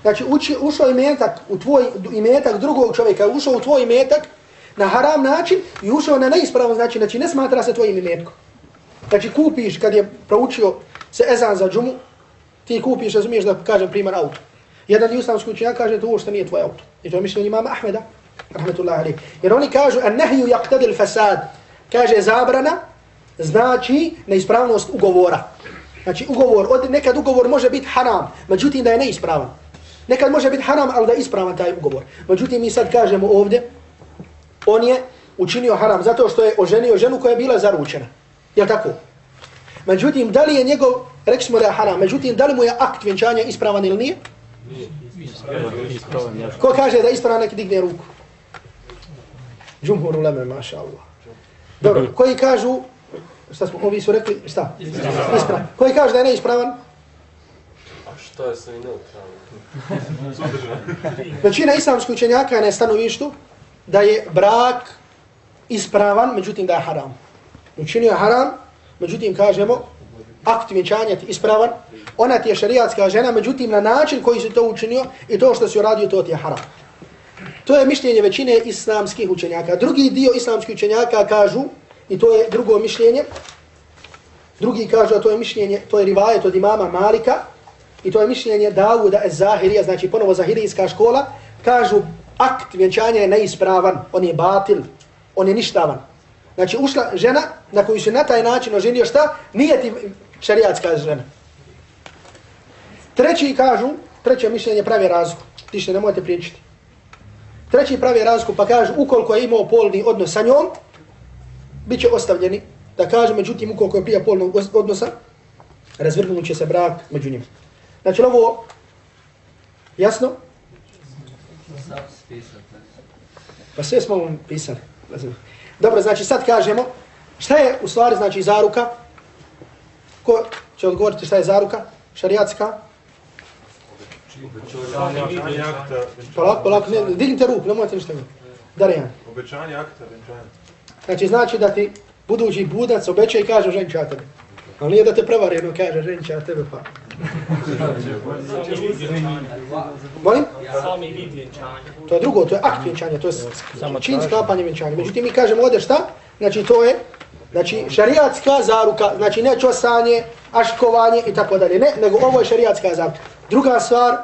Znači, uči, ušao imetak u tvoj imetak drugog čovjeka, ušao u tvoj imetak na haram način i ušao na neispravan način, znači ne smatra se tvojim imetkom. Znači, kupiš, kad je proučio se ezan za džumu, ti kupiš, razumiješ da kažem primjer auto. Jedan islamski islamskih učenjaka kaže to uopšte nije tvoj auto. I to je mišljenje imama Ahmeda, rahmetullahi alaih. Jer oni kažu, an nehiju yaqtadil fasad, kaže zabrana, znači neispravnost ugovora. Znači ugovor, od, nekad ugovor može biti haram, međutim da je neispravan. Nekad može biti haram, ali da je ispravan taj ugovor. Međutim mi sad kažemo ovdje, on je učinio haram zato što je oženio ženu koja je bila zaručena. Je tako? Međutim, da li je njegov, rekli smo da je haram, međutim, da li mu je akt vjenčanja ispravan ili nije? Ko kaže da je ispravan, neki digne ruku. Džumhur uleme, maša Allah. Dobro, koji kažu, šta smo, ovi su rekli, šta? Ispravan. Koji kažu da je neispravan?
A što je sa i neutralno?
Većina islamskih učenjaka je na stanovištu da je brak ispravan, međutim da je haram. Učinio je haram, međutim kažemo, akt vjenčanja ti ispravan, ona ti je šarijatska žena, međutim na način koji se to učinio i to što si uradio, to ti je haram. To je mišljenje većine islamskih učenjaka. Drugi dio islamskih učenjaka kažu, i to je drugo mišljenje, drugi kažu, a to je mišljenje, to je rivajet od imama Malika, i to je mišljenje Davuda Zahirija, znači ponovo Zahirijska škola, kažu akt vjenčanja je neispravan, on je batil, on je ništavan. Znači ušla žena na koju se na taj način oženio šta? Nije ti šariatska žena. Treći kažu, treće mišljenje pravi razliku. Ti što ne možete priječiti. Treći pravi razliku pa kažu ukoliko je imao polni odnos sa njom, bit će ostavljeni. Da kaže, međutim, ukoliko je prija polnog odnosa, razvrnut će se brak među njima. Znači, ovo jasno? Pa sve smo vam pisali. Dobro, znači sad kažemo, šta je u stvari znači zaruka? Ko će odgovoriti šta je zaruka? Šarijatska? Polako, polako, ne, dignite ruku, ne mojete ništa. Darijan.
Obećanje akta, venčanje.
Znači, znači da ti budući budac obeća i kaže ženča tebe. Ali nije da te prevari jedno kaže ženča tebe pa. Molim?
Sami vid vjenčanja.
To je drugo, to je akt vjenčanja, to je čin sklapanja vjenčanja. Međutim, mi kažemo ovdje šta? Znači, to je znači, šariatska zaruka, znači ne čosanje, aškovanje i tako dalje. Ne, nego ovo je šariatska zaruka. Druga stvar,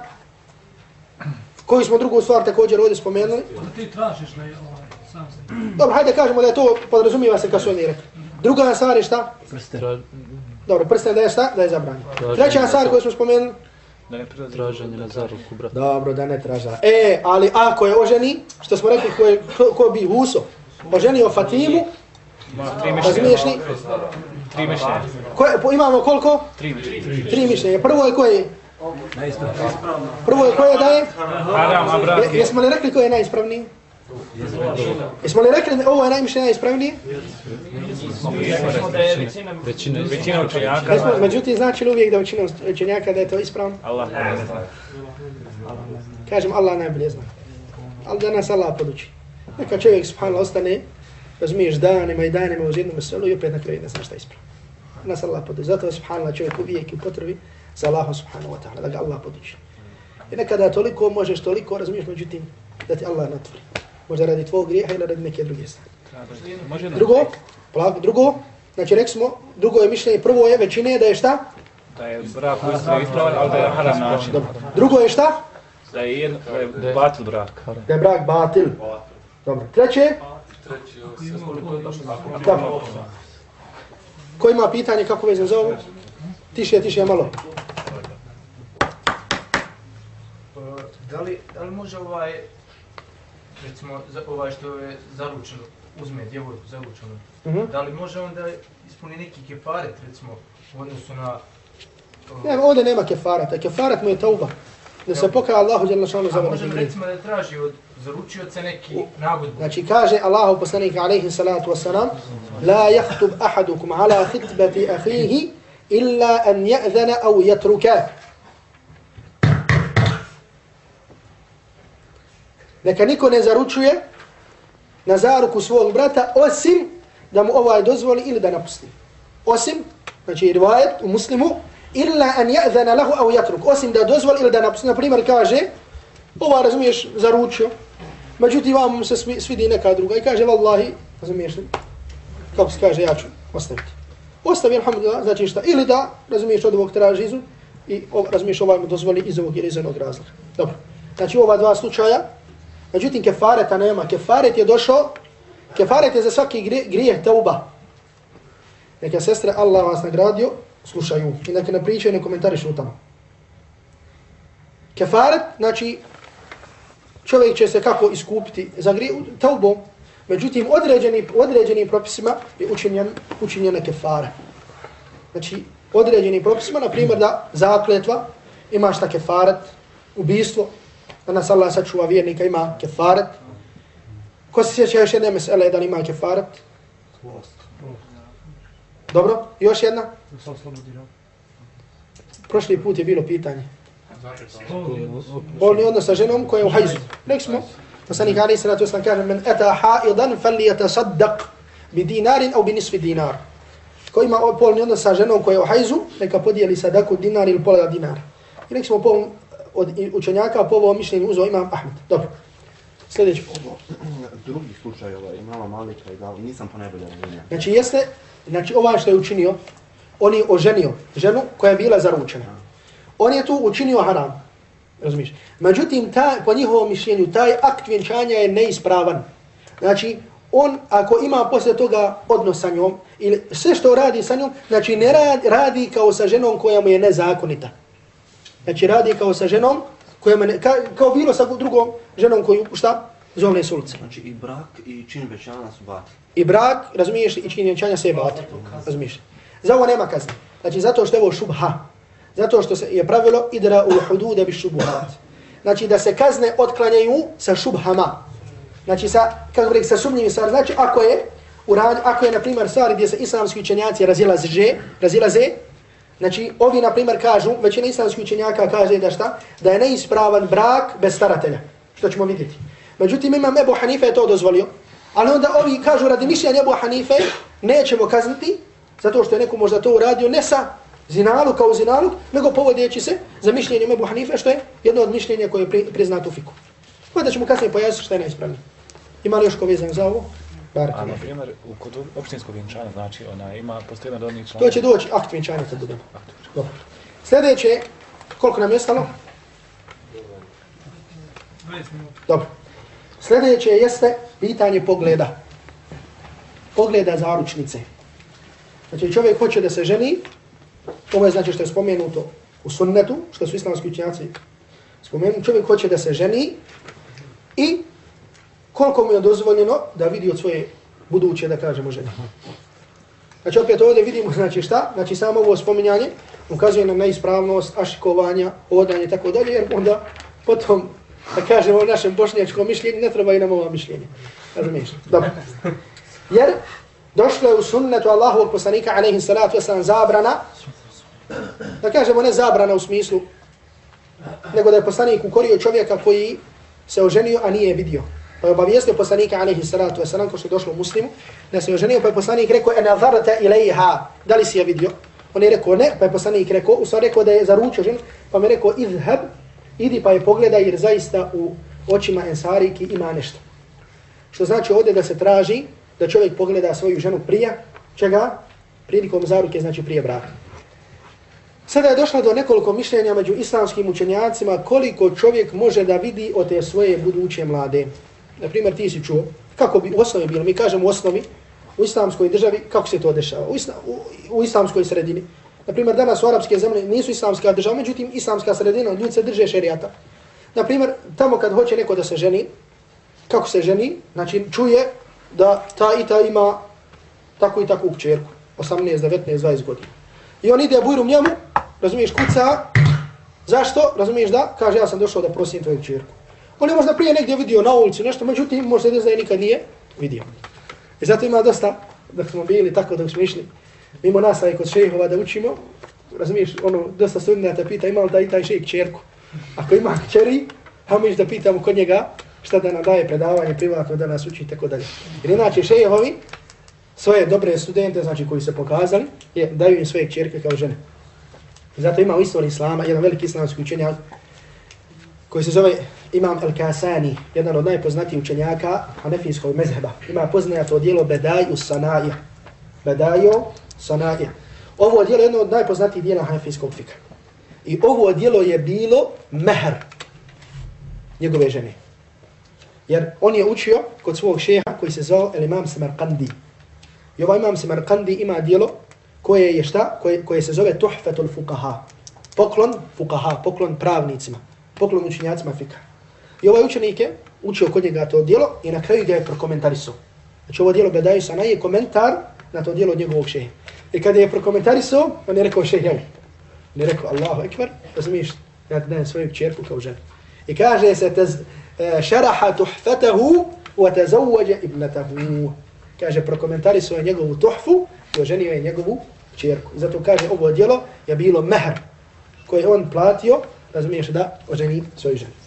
koju smo drugu stvar također ovdje spomenuli.
Da ti tražiš da je ovaj, sam se...
Dobro, hajde kažemo da je to podrazumijeva se kao su oni rekli. Druga stvar je šta?
Prste.
Dobro, prsten da je šta? Da je zabranjeno. Treća stvar koju smo spomenuli.
Da ne traženje na zaruku, brat.
Dobro, da ne traža. E, ali ako je oženi, što smo rekli ko, je, ko, ko bi Huso, oženio Fatimu, razumiješ li?
Tri mišljenja.
Ko je, po, imamo koliko?
Tri mišljenja.
Tri mišljenja. Prvo je koje? Prvo je koje da je?
Haram,
jesmo li rekli koje je najispravniji? Jesmo li rekli da ovo je najmišljenje najispravniji?
Većina, većina učenjaka.
Jesmo, međutim, znači li uvijek da većina učenjaka da je to ispravno?
Allah ne zna.
Kažem, Allah najbolje zna. Ali da nas Allah poduči. Neka čovjek, subhanallah, ostane, razumiješ, danima i danima uz jednu meselu i opet na kraju ne zna šta je ispravno. Nas Allah poduči. Zato, subhanallah, čovjek uvijek u potrebi za Allahom, subhanahu wa ta'ala, da ga Allah poduči. I nekada toliko možeš, toliko razumiješ, međutim, da ti Allah natvori. Možda radi tvojeg grijeha ili radi neke druge stvari. Drugo, plako, drugo, znači rekli smo, drugo je mišljenje, prvo je većine da je šta?
Da je brak uistinu ispravan, ali da je haram način.
Dobro. Drugo je šta?
Da je jedan, da je batil brak.
Da je brak batil. Dobro. Treće? Dobro. Ko ima pitanje kako vezan za ovo? Tiše, tiše malo.
Da li, da li može ovaj, recimo, za, ovaj što je zaručeno, uzme djevojku zaručenu,
Uh -huh.
da li može on da ispuni neki kefaret, recimo, u odnosu na...
Ne, ovdje nema kefarata. Kefarat mu je tauba. Da se pokaja Allahu djel našanu za
A možemo recimo da traži od zaručioca neki nagodbu.
Znači kaže Allahu poslanik alejhi salatu vesselam la yahtub ahadukum ala khitbati akhihi illa an ya'zana aw yatruka. Neka niko ne zaručuje na zaruku svog brata osim da mu ovaj dozvoli ili da napusti. Osim, znači rivajet u muslimu, illa an ja'zana lahu aw yatruk. Osim da dozvoli ili da napusti. Na primjer kaže, ova razumiješ zaručio, međutim vam se svidi neka druga i kaže, vallahi, razumiješ kako se kaže, ja ću ostaviti. Ostavi, alhamdulillah, znači šta, ili da, razumiješ, od ovog traži izun i razumiješ, ovaj mu dozvoli iz ovog ili iz onog razloga. Dobro. Znači ova dva slučaja, međutim kefareta nema. Kefaret je došao, kefaret je za svaki grijeh teuba. Neka sestre, Allah vas nagradio, slušaju i neka ne pričaju, ne komentarišu tamo. Kefaret, znači, čovjek će se kako iskupiti za grije teubom. međutim, određeni, određenim propisima je učinjen, učinjena kefara. Znači, određenim propisima, na primjer da zakletva, imaš ta kefaret, ubistvo, da nas Allah sačuva vjernika, ima kefaret. Ko se sjeća još jedne mesele da ima kefaret? Dobro, još jedna? Prošli put je bilo pitanje. Polni odnos sa ženom koja je u hajzu. Rekli smo, poslanik Ali sallatu wasallam kaže, men eta haidan fali yatasaddaq bi dinarin au bi nisfi dinar. Ko ima polni odnos sa ženom koja je u hajzu, neka podijeli sadaku dinar ili pola dinara. I rekli smo pol od učenjaka po ovom mišljenju uzeo imam Ahmed. Dobro. Sljedeći. [clears throat]
Drugih slučajeva imala Malika i da nisam po najbolje razumio.
Znači jeste, znači ovaj što je učinio, on je oženio ženu koja je bila zaručena. On je tu učinio haram. Razumiješ? Međutim, ta, po njihovom mišljenju, taj akt vjenčanja je neispravan. Znači, on ako ima posle toga odnos sa njom, ili sve što radi sa njom, znači ne radi, radi kao sa ženom koja mu je nezakonita. Znači radi kao sa ženom koja ne, ka, kao bilo sa drugom ženom koju, šta? Zovne s ulice.
Znači i brak i čin većana su bati.
I brak, razumiješ, i čin vjenčanja sve je bati. Razumiješ? Za ovo nema kazne. Znači zato što je ovo šubha. Zato što se je pravilo idra u hudude bi šubuhat. Znači da se kazne otklanjaju sa šubhama. Znači sa, kako rekli, sa sumnjivim stvari. Znači ako je, u ako je na primjer stvari gdje se islamski učenjaci razilaze, razilaze Znači, ovi, na primjer, kažu, većina islamskih učenjaka kaže da šta? Da je neispravan brak bez staratelja. Što ćemo vidjeti. Međutim, imam Ebu Hanife je to dozvolio. Ali onda ovi kažu, radi mišljenja Ebu Hanife, nećemo kazniti, zato što je neko možda to uradio, ne sa zinalu kao zinalu, nego povodeći se za mišljenje Ebu Hanife, što je jedno od mišljenja koje je priznato u fiku. Kada ćemo kasnije pojasniti što je neispravno. Ima li još ko vezan za ovo? Bar
A na primjer, u kod općinskog vjenčanja, znači, ona ima postoji jedan od njih
To će doći akt vjenčanja kad budemo. Dobro. Sljedeće, koliko nam je ostalo?
20 minuta.
Dobro. Sljedeće jeste pitanje pogleda. Pogleda zaručnice. Znači čovjek hoće da se ženi, ovo je znači što je spomenuto u sunnetu, što su islamski učenjaci spomenuti, čovjek hoće da se ženi i koliko mu je dozvoljeno da vidi od svoje buduće, da kažemo, žene. Znači opet ovdje vidimo, znači šta? Znači samo ovo spominjanje ukazuje na neispravnost, ašikovanja, odanje i tako dalje, jer onda potom, da kažemo, našem bošnjačkom mišljenju ne treba i nam ova mišljenja. Razumiješ? Dobro. Jer došlo je u sunnetu Allahovog poslanika, alaihi salatu wasalam, zabrana, da kažemo ne zabrana u smislu, nego da je poslanik ukorio čovjeka koji se oženio, a nije vidio. Pa je obavijestio poslanika alaihi salatu wasalam, ko što je došlo u muslimu, da se oženio, pa je poslanik rekao, ena nazarta ilaiha, da li si je vidio? On je rekao ne, pa je poslanik rekao, u stvari rekao da je zaručio ženu, pa mi je rekao, idhab, idi pa je pogledaj, jer zaista u očima ensariki ima nešto. Što znači ovdje da se traži da čovjek pogleda svoju ženu prije, čega? Prilikom zaruke, znači prije braka. Sada je došla do nekoliko mišljenja među islamskim učenjacima koliko čovjek može da vidi od te svoje buduće mlade. Na primjer, ti si čuo, kako bi u osnovi bilo, mi kažemo u osnovi, u islamskoj državi, kako se to dešava, u, isla, u, u islamskoj sredini. Na primjer, danas u arapske zemlje nisu islamska država, međutim, islamska sredina, ljudi se drže šerijata. Na primjer, tamo kad hoće neko da se ženi, kako se ženi, znači čuje da ta i ta ima tako i takvu kćerku, 18, 19, 20 godina. I on ide bujrum njemu, razumiješ, kuca, zašto? Razumiješ da? Kaže, ja sam došao da prosim tvoju kćerku. On je možda prije negdje vidio na ulici nešto, međutim, možda ne zna nikad nije vidio. I zato ima dosta, dok smo bili tako, dok smo išli mimo nas, i kod šejhova da učimo, razumiješ, ono, dosta studenta pita ima li taj, taj šejh čerku. Ako ima čeri, pa mi da pitamo kod njega šta da nam daje predavanje privatno da nas uči tako dalje. Jer inače šejhovi svoje dobre studente, znači koji se pokazali, je, daju im svoje čerke kao žene. Zato ima u istoriji islama jedan veliki islamski učenjak koji se zove Imam El-Kasani, jedan od najpoznatijih učenjaka hanefijskog mezheba. Ima poznato dijelo Bedaju Sanaja. Bedaju Sanaja. Ovo dijelo je jedno od najpoznatijih dijela hanefijskog fika. I ovo dijelo je bilo mehr njegove žene. Jer on je učio kod svog šeha koji se zvao El Imam Samarkandi. I ovaj Imam Samarkandi ima dijelo koje je šta? Koje, koje se zove Tuhfatul Fukaha. Poklon fukaha, poklon pravnicima, poklon učenjacima fika. I ovaj učenik je učio kod njega to djelo i na kraju ga je prokomentarisao. Znači ovo dijelo Bedaju sa je komentar na to djelo od njegovog šeha. I kada je prokomentarisao, on je rekao šeha, jel? on je rekao Allahu ekvar, razumiješ, ja ti dajem svoju čerku kao ženu. I kaže se, tez, e, šaraha tuhfetahu, wa tazawwaja ibnatahu. Kaže, prokomentarisao je njegovu tuhfu i oženio je njegovu čerku. I zato kaže, ovo djelo je bilo mehr koje on platio, razumiješ, da oženi svoju ženu.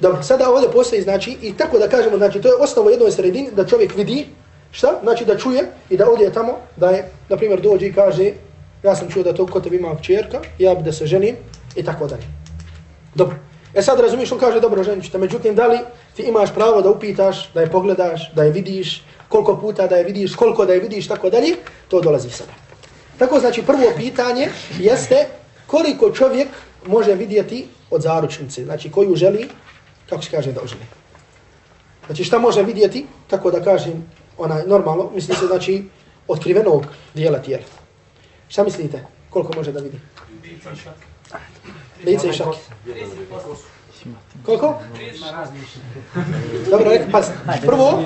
Dobro, sada ovdje postoji, znači, i tako da kažemo, znači, to je osnovo jednoj sredini da čovjek vidi, šta? Znači, da čuje i da odje tamo, da je, na primjer, dođe i kaže, ja sam čuo da to kod tebi ima čerka, ja bi da se ženim, i tako dalje. Dobro. E sad razumiješ, on kaže, dobro, ženit ću te, međutim, da li ti imaš pravo da upitaš, da je pogledaš, da je vidiš, koliko puta da je vidiš, koliko da je vidiš, tako dalje, to dolazi sada. Tako znači, prvo pitanje jeste koliko čovjek može vidjeti od zaručnice, znači koju želi, kako se kaže da oželi. Znači šta može vidjeti, tako da kažem, onaj normalno, misli se znači otkrivenog dijela tijela. Šta mislite? Koliko može da vidi? Lice i šak. Koliko? Dobro, rekao, pazite. Prvo,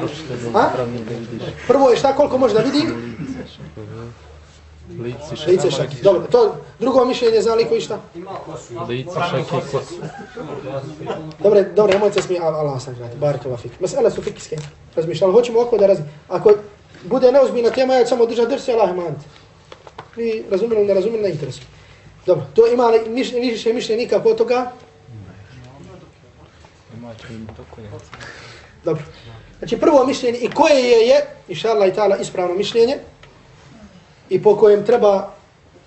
a? Prvo je šta, koliko može da vidi? Lice i šake. Dobro, to drugo mišljenje zna li koji šta?
Lice, šake i kosu.
Dobre, dobro, nemojte smije, Allah sam grati, barik Allah fik. Masala su fikijske. Razmišljali, hoćemo oko da razmišljamo. Ako bude neozbiljna tema, ja samo držati drsi, Allah imant. Vi razumijeli, ne razumijeli, ne interesuje. Dobro, to ima li mišljenje, više mišljenje nikako od toga? Dobro. Znači prvo mišljenje i koje je je, inša Allah i ta'ala, ispravno mišljenje i po kojem treba,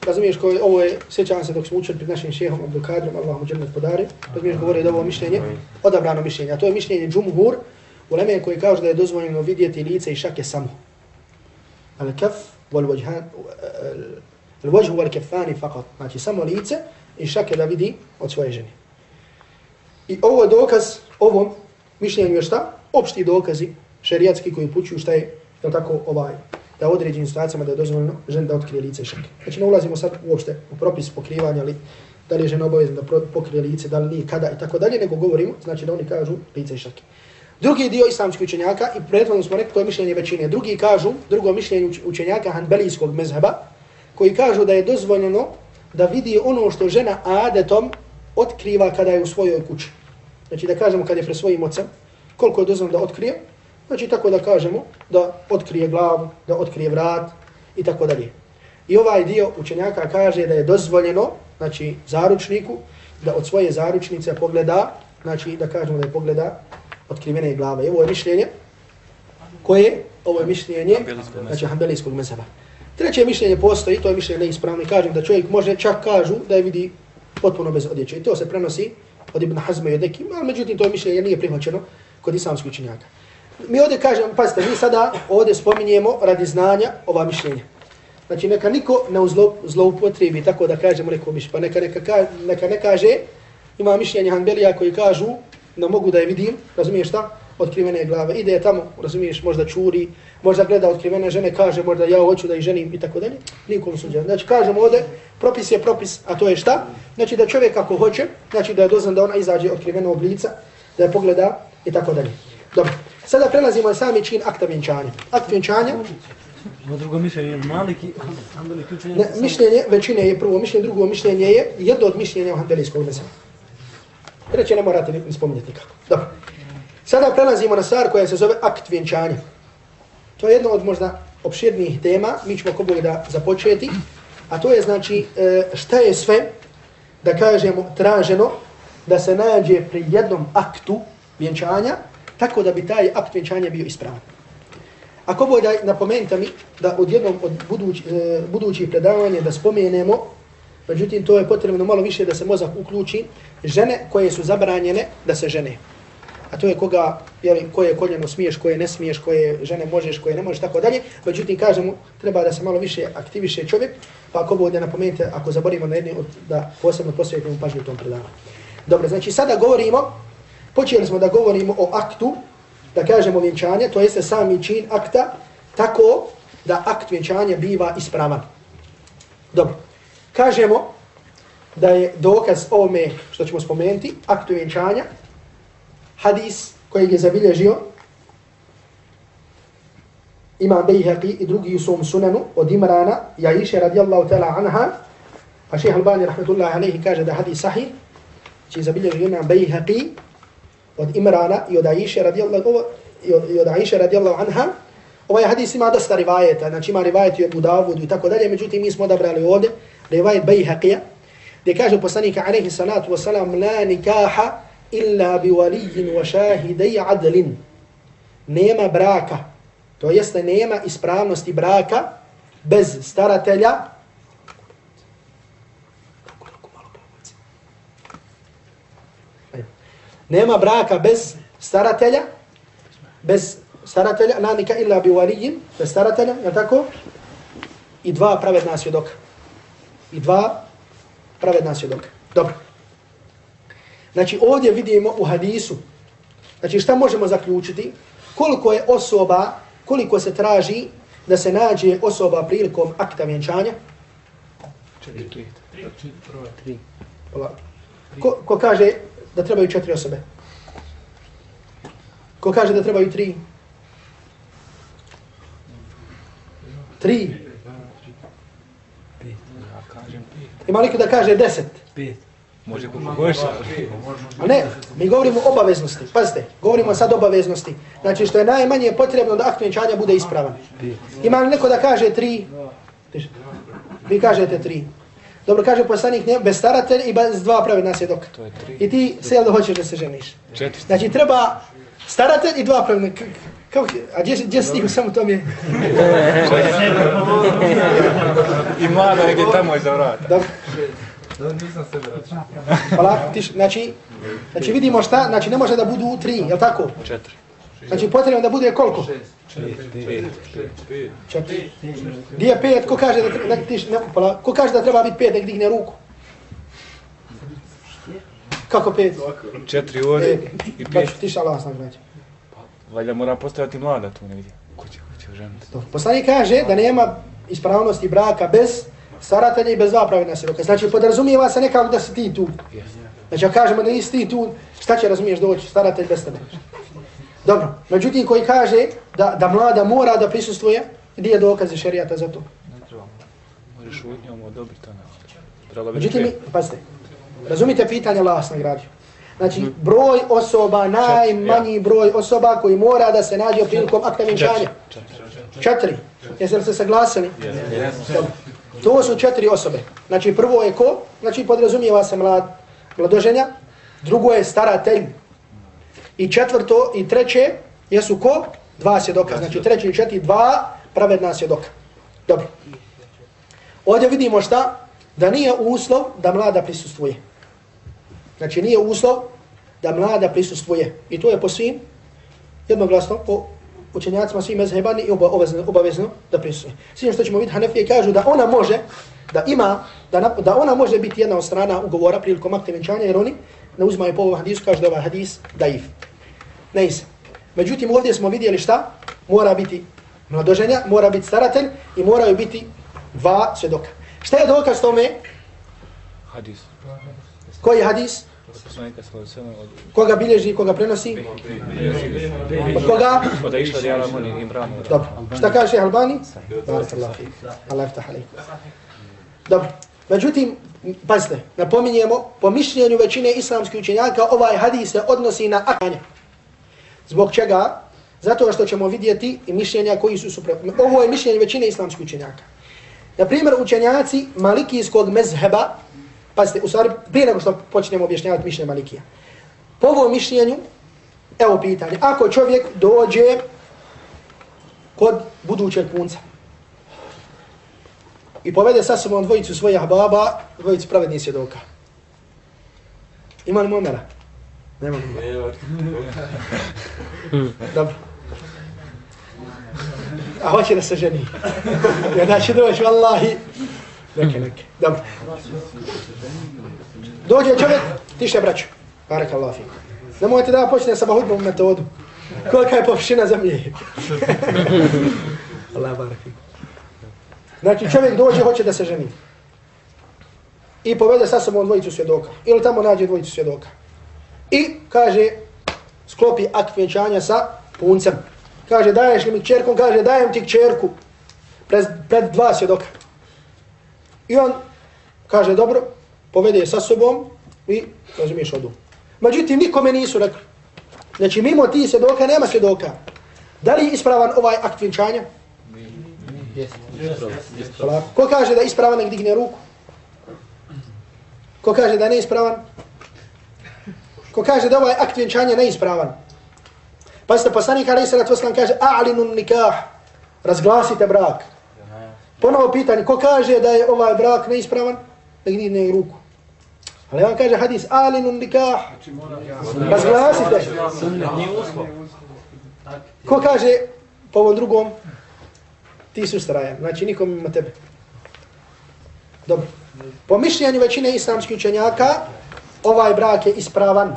razumiješ, koje, ovo je, sjećam se dok smo učili pred našim šehom Abdulkadrom, Allah mu džennet podari, razumiješ, govori da ovo mišljenje, odabrano mišljenje, a to je mišljenje džumhur, u leme koji kaže da je dozvoljeno vidjeti lice i šake samo. Al kaf, wal wajhan, al-wajhu wal kafani faqat. Znači samo lice i šake da vidi od svoje žene. I ovo je dokaz, ovom mišljenju je šta? Opšti dokazi šerijatski koji pućuju šta je, je tako, ovaj, da u određenim situacijama da je dozvoljeno ženi da otkrije lice i šake. Znači ne ulazimo sad uopšte u propis pokrivanja li da li je žena obavezna da pokrije lice, da li nije, kada i tako dalje, nego govorimo, znači da oni kažu lice i šake. Drugi dio islamskih učenjaka, i prethodno smo rekli, to je mišljenje većine, drugi kažu, drugo mišljenje učenjaka hanbelijskog mezheba, koji kažu da je dozvoljeno da vidi ono što žena adetom otkriva kada je u svojoj kući. Znači da kažemo kada je pre svojim ocem, koliko je dozvoljeno da otkrije, znači tako da kažemo da otkrije glavu, da otkrije vrat i tako dalje. I ovaj dio učenjaka kaže da je dozvoljeno, znači zaručniku, da od svoje zaručnice pogleda, znači da kažemo da je pogleda otkrivene glave. I ovo je mišljenje koje, ovo je mišljenje, znači hanbelijskog mezheba. Treće mišljenje postoji, to je mišljenje neispravno i kažem da čovjek može, čak kažu da je vidi potpuno bez odjeće. I to se prenosi od Ibn Hazma i od Ekim, ali međutim to mišljenje nije prihvaćeno kod islamskih učenjaka. Mi ovdje kažemo, pazite, mi sada ovdje spominjemo radi znanja ova mišljenja. Znači neka niko ne zloupotrebi, tako da kažemo neko mišljenje, pa neka, neka, neka ne kaže, ima mišljenje Hanbelija koji kažu da mogu da je vidim, razumiješ šta, otkrivene glave. Ide je tamo, razumiješ, možda čuri, možda gleda otkrivene žene, kaže možda ja hoću da ih ženim i tako dalje. Nikom suđa. Znači kažemo ovdje, propis je propis, a to je šta? Znači da čovjek ako hoće, znači da je dozvan da ona izađe otkriveno oblica, da je pogleda i tako dalje. Dobro. Sada prelazimo na sami čin akta vjenčanja. Akt vjenčanja.
Ovo drugo mišljenje je maliki,
ne, mišljenje većine je prvo mišljenje, drugo mišljenje je jedno od mišljenja u handelijskog mezema. Treće ne morate ni spominjati kako. Dobro. Sada prelazimo na stvar koja se zove akt vjenčanja. To je jedno od možda opširnijih tema, mi ćemo kako da započeti, a to je znači e, šta je sve, da kažemo, traženo da se nađe pri jednom aktu vjenčanja, tako da bi taj akt vjenčanja bio ispravan. Ako bude da napomenuti mi da od jednom od buduć, e, budućih predavanja da spomenemo, međutim to je potrebno malo više da se mozak uključi, žene koje su zabranjene da se žene. A to je koga, jeli, koje koljeno smiješ, koje ne smiješ, koje žene možeš, koje ne možeš, tako dalje. Međutim, kažemo, treba da se malo više aktiviše čovjek, pa ako bude napomenite, ako zaborimo na jedni, od, da posebno posvetimo pažnju u tom predavanju. Dobro, znači sada govorimo, počeli smo da govorimo o aktu, da kažemo vjenčanje, to jeste sami čin akta, tako da akt vjenčanja biva ispravan. Dobro, kažemo da je dokaz ovome što ćemo spomenuti, aktu vjenčanja, hadis koji je zabilježio imam Bejheqi i drugi u svom sunanu od Imrana i Aisha radijallahu ta'ala anha pa a šeha Albani rahmetullahi alaihi kaže da hadis sahih će zabilježio imam Bejheqi od Imrana i od Aisha radijallahu i od Aisha radijallahu anha ovaj hadis ima dosta rivajeta znači ima rivajet i Abu Davudu i tako dalje međutim mi smo odabrali ovdje rivajet Bejheqija gdje kaže poslanika alaihi salatu wasalam la nikaha illa bi walijin wa shahidai adlin. Nema braka, to jeste nema ispravnosti braka bez staratelja Nema braka bez staratelja, bez staratelja, nanika illa bi varijin, bez staratelja, je tako? I dva pravedna svjedoka. I dva pravedna svjedoka. Dobro. Znači ovdje vidimo u hadisu, znači šta možemo zaključiti? Koliko je osoba, koliko se traži da se nađe osoba prilikom akta vjenčanja? Četiri. Tri. Ko, ko kaže da trebaju četiri osobe? Ko kaže da trebaju tri? Tri. Ima li da kaže deset?
Pet.
Može kako
ne, mi govorimo o obaveznosti. Pazite, govorimo sad o obaveznosti. Znači što je najmanje potrebno da akt vjenčanja bude ispravan. Ima li neko da kaže tri? Vi kažete tri. Dobro, kaže poslanik, ne, bez staratelj i bez dva pravedna svjedoka.
To je tri.
I ti se da hoćeš da se ženiš.
Četiri.
Znači treba staratelj i dva pravedna. Kako, a gdje, gdje si stigu samo tom je?
I mlada negdje tamo iza vrata.
Dobro.
Da, nisam sebe računao.
Hvala. Znači, znači vidimo šta, znači ne može da budu tri, je li tako?
Četiri.
Znači potrebno da bude koliko? Četiri. Gdje je pet? Ko kaže da treba, da, tiš, ne, pola, ko kaže da treba biti pet, nek digne ruku? Kako pet?
Četiri ovdje
E,
i pet.
znači, tiš Allah sam znači.
Valjda mora postojati mlada tu negdje. Ko će, ko će ženiti?
To. Poslanik kaže da nema ispravnosti braka bez staratelja i bez dva pravedna svjedoka. Znači podrazumijeva se nekako da si ti tu. Znači ako kažemo da nisi ti tu, šta će razumiješ doći staratelj bez tebe? Dobro, međutim koji kaže da, da mlada mora da prisustvuje, gdje je dokaze šerijata za to?
Možeš šutnjom odobriti ona. Trebalo
Međutim, pazite, razumite pitanje Allah vas nagradio. Znači, broj osoba, najmanji broj osoba koji mora da se nađe prilikom akta vjenčanja. Četiri. Jeste li se saglasili? Dobro. To su četiri osobe. Znači, prvo je ko? Znači, podrazumijeva se mlad, mladoženja. Drugo je staratelj. I četvrto i treće jesu ko? Dva svjedoka. Znači, treći i četiri, dva pravedna svjedoka. Dobro. Ovdje vidimo šta? Da nije uslov da mlada prisustvuje. Znači nije uslov da mlada prisustvuje. I to je po svim jednoglasno po učenjacima svim mezhebani i obavezno, obavezno da prisustvuje. Svim što ćemo vidjeti, Hanefije kažu da ona može, da ima, da, na, da ona može biti jedna od strana ugovora prilikom akte venčanja, jer oni ne uzmaju po ovom hadisu, kažu da je ovaj hadis daif. Ne is. Međutim, ovdje smo vidjeli šta? Mora biti mladoženja, mora biti staratelj i moraju biti dva svjedoka. Šta je dokaz tome?
Hadis.
Koji je hadis? Koga bilježi, koga prenosi? Od koga?
Od Aisha radijallahu anha Imran.
Dobro. Šta kaže Albani? Barakallahu fik. Allah iftah alaikum. Dobro. Međutim, pazite, napominjemo, po mišljenju većine islamskih učenjaka, ovaj hadis se odnosi na akanje. Zbog čega? Zato što ćemo vidjeti i mišljenja koji su suprotni. Ovo je mišljenje većine islamskih učenjaka. Na primjer, učenjaci malikijskog mezheba, pazite, u stvari, prije nego što počnemo objašnjavati mišljenje malikija. Po ovom mišljenju, evo pitanje, ako čovjek dođe kod budućeg punca i povede sa sobom dvojicu svojih baba, dvojicu pravednih svjedoka. Ima li momera? Nema momera. [laughs] Dobro. A hoće da se ženi. Ja znači doći, vallahi. Neke, neke. Dobro. Dođe čovjek, tiše braću. Barak Allah fi. Nemojte da počne sa bahudbom metodu. Kolika je površina zemlje. [laughs] Allah barak fi. Znači čovjek dođe, hoće da se ženi. I povede sa sobom dvojicu svjedoka. Ili tamo nađe dvojicu svjedoka. I kaže, sklopi akt vjenčanja sa puncem. Kaže, daješ li mi kćerku? Kaže, dajem ti kćerku. Pred, pred dva svjedoka. I on kaže, dobro, povede je sa sobom i, razumiješ, odu. Međutim, nikome nisu rekli. Znači, mimo ti svjedoka nema svjedoka. Da li je ispravan ovaj akt vjenčanja? Ko kaže da je ispravan, nek digne ruku. Ko kaže da je neispravan? Ko kaže da ovaj akt vjenčanja neispravan? Pa ste poslanik Ali Salatu Veslam kaže a'linun nikah, razglasite brak. Ponovo pitanje, ko kaže da je ovaj brak neispravan? Nek digne ruku. Ali on kaže hadis alinun nikah. Razglasite. Ko kaže po ovom drugom? Ti su strajan. Znači nikom ima tebe. Dobro. Po mišljenju većine islamskih učenjaka, ovaj brak je ispravan.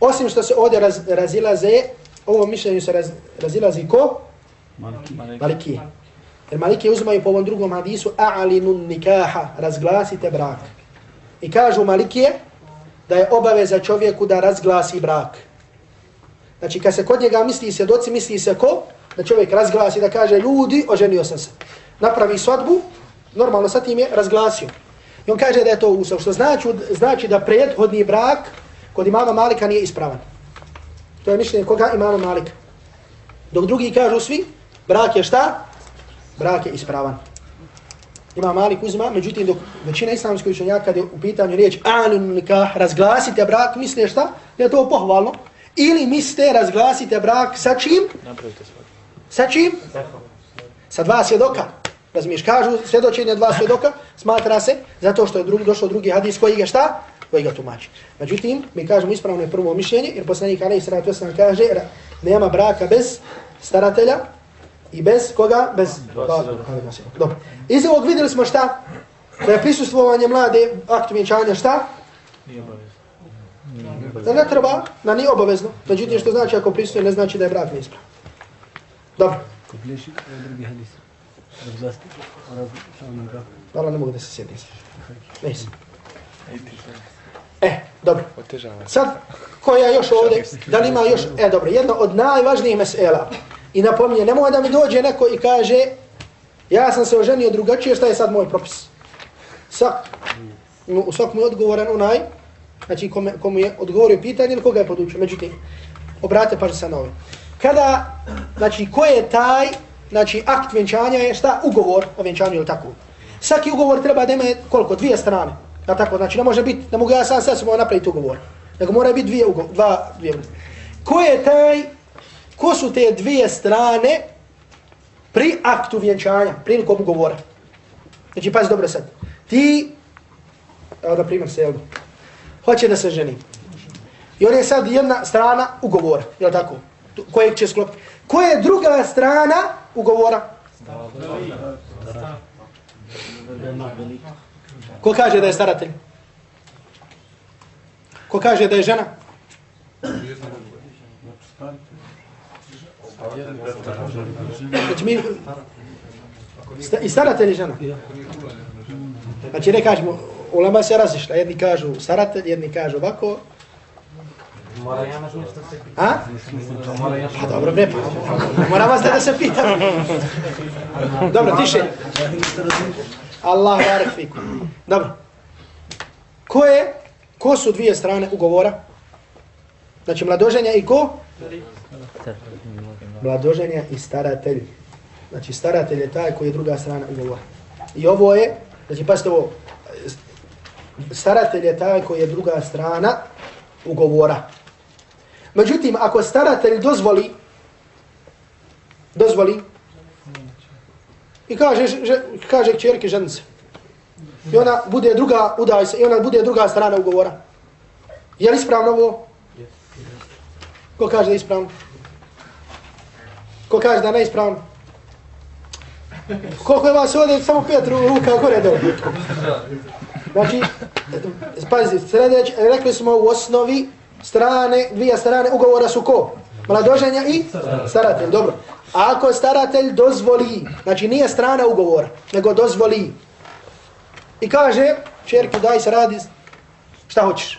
Osim što se ovdje raz, razilaze, ovo mišljenju se raz, razilazi ko? Maliki. Jer Maliki uzimaju po ovom drugom hadisu a'linun nikaha, razglasite brak. I kažu Malikije da je obaveza čovjeku da razglasi brak. Znači kad se kod njega misli se doci, misli se ko? Da čovjek razglasi, da kaže ljudi, oženio sam se. Napravi svadbu, normalno sa tim je razglasio. I on kaže da je to usav, što znači, znači da prethodni brak kod imama Malika nije ispravan. To je mišljenje koga imama Malika. Dok drugi kažu svi, brak je šta? Brak je ispravan. Ima Malik uzma, međutim dok većina islamskih učenjaka kad je u pitanju riječ anun nikah, razglasite brak, misle šta? Da je to pohvalno. Ili mislite razglasite brak sa čim?
Napravite svoj.
Sa čim? Sa dva svjedoka. Razumiješ, kažu svjedočenje dva svjedoka, smatra se, zato što je drugi, došao drugi hadis koji ga šta? Koji ga tumači. Međutim, mi kažemo ispravno je prvo mišljenje, jer poslanik Ali Isra'atu Veselam kaže, da nema braka bez staratelja i bez koga? Bez dva svjedoka. Dobro. Iz ovog vidjeli smo šta? Da je prisustvovanje mlade aktu vjenčanja šta?
Nije obavezno.
Da ne treba, da nije obavezno. Međutim, što znači ako prisutuje, ne znači da je brak neispravan. Dobro.
Bliži, je drugi hadis. Razglasite o različavanju braka.
Hvala, ne mogu da se sjedim. Nisam. E, dobro.
Otežava.
Sad, koja još ovdje, da li ima još, e dobro, jedno od najvažnijih mesela. I napominje, nemoj da mi dođe neko i kaže, ja sam se oženio drugačije, šta je sad moj propis? Sak, no, u svakom je odgovoran onaj, znači kome, komu je odgovorio pitanje ili koga je podučio. Međutim, obrate pažnje sa na ovaj. Kada, znači, ko je taj, znači, akt vjenčanja je šta? Ugovor o vjenčanju ili tako. Svaki ugovor treba da ima koliko? Dvije strane. Ja tako, znači, ne može biti, ne mogu ja sam sad samo napraviti ugovor. Nego mora biti dvije ugovor, dva, dvije. Ko je taj, ko su te dvije strane pri aktu vjenčanja, prilikom ugovora? Znači, pazi dobro sad. Ti, evo da primjer se, evo, hoće da se ženi. I on je sad jedna strana ugovora, je tako? Kojeg će sklopiti. Koja je druga strana ugovora? Ko kaže da je staratelj? Ko kaže da je žena? Znači mi... Sta, I staratelj je žena? Znači ne kažemo, ulema se razišla, jedni kažu staratelj, jedni kažu ovako.
Mora ja nas nešto se pita.
A? Pa dobro, bre, pa mora vas da, se pita. Dobro, tiše. Allah barak fiku. Dobro. Ko je, ko su dvije strane ugovora? Znači mladoženja i ko? Mladoženja i staratelj. Znači staratelj je taj koji je druga strana ugovora. I ovo je, znači pasite ovo, staratelj je taj koji je druga strana ugovora. Međutim, ako staratelj dozvoli, dozvoli, i kaže, že, kaže kćerke ženice, i ona bude druga, udaj se, i ona bude druga strana ugovora. Je li ispravno ovo? Ko kaže da je ispravno? Ko kaže da je neispravno? Koliko je vas ovdje? Samo pet ruka gore dole. [laughs] Znači, pazi, sljedeć, rekli smo u osnovi strane, dvije strane ugovora su ko? Mladoženja i staratelj. Dobro. A ako staratelj dozvoli, znači nije strana ugovora, nego dozvoli. I kaže, čerki daj se radi, šta hoćeš?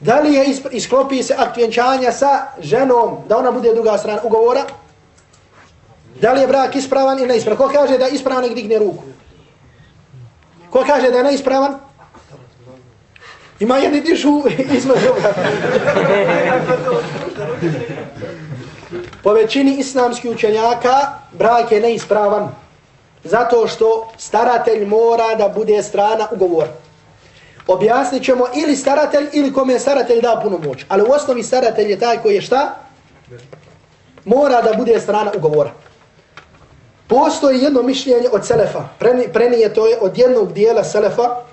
Da li je isklopi se akt vjenčanja sa ženom, da ona bude druga strana ugovora? Da li je brak ispravan ili neispravan? Ko kaže da je ispravan, nek digne ruku. Ko kaže da je neispravan? Ima jedni dišu [laughs] između Po većini islamskih učenjaka brak je neispravan. Zato što staratelj mora da bude strana ugovor. Objasnit ćemo ili staratelj ili kome staratelj da puno moć. Ali u osnovi staratelj je taj koji je šta? Mora da bude strana ugovora. Postoji jedno mišljenje od Selefa. Prenije to je od jednog dijela Selefa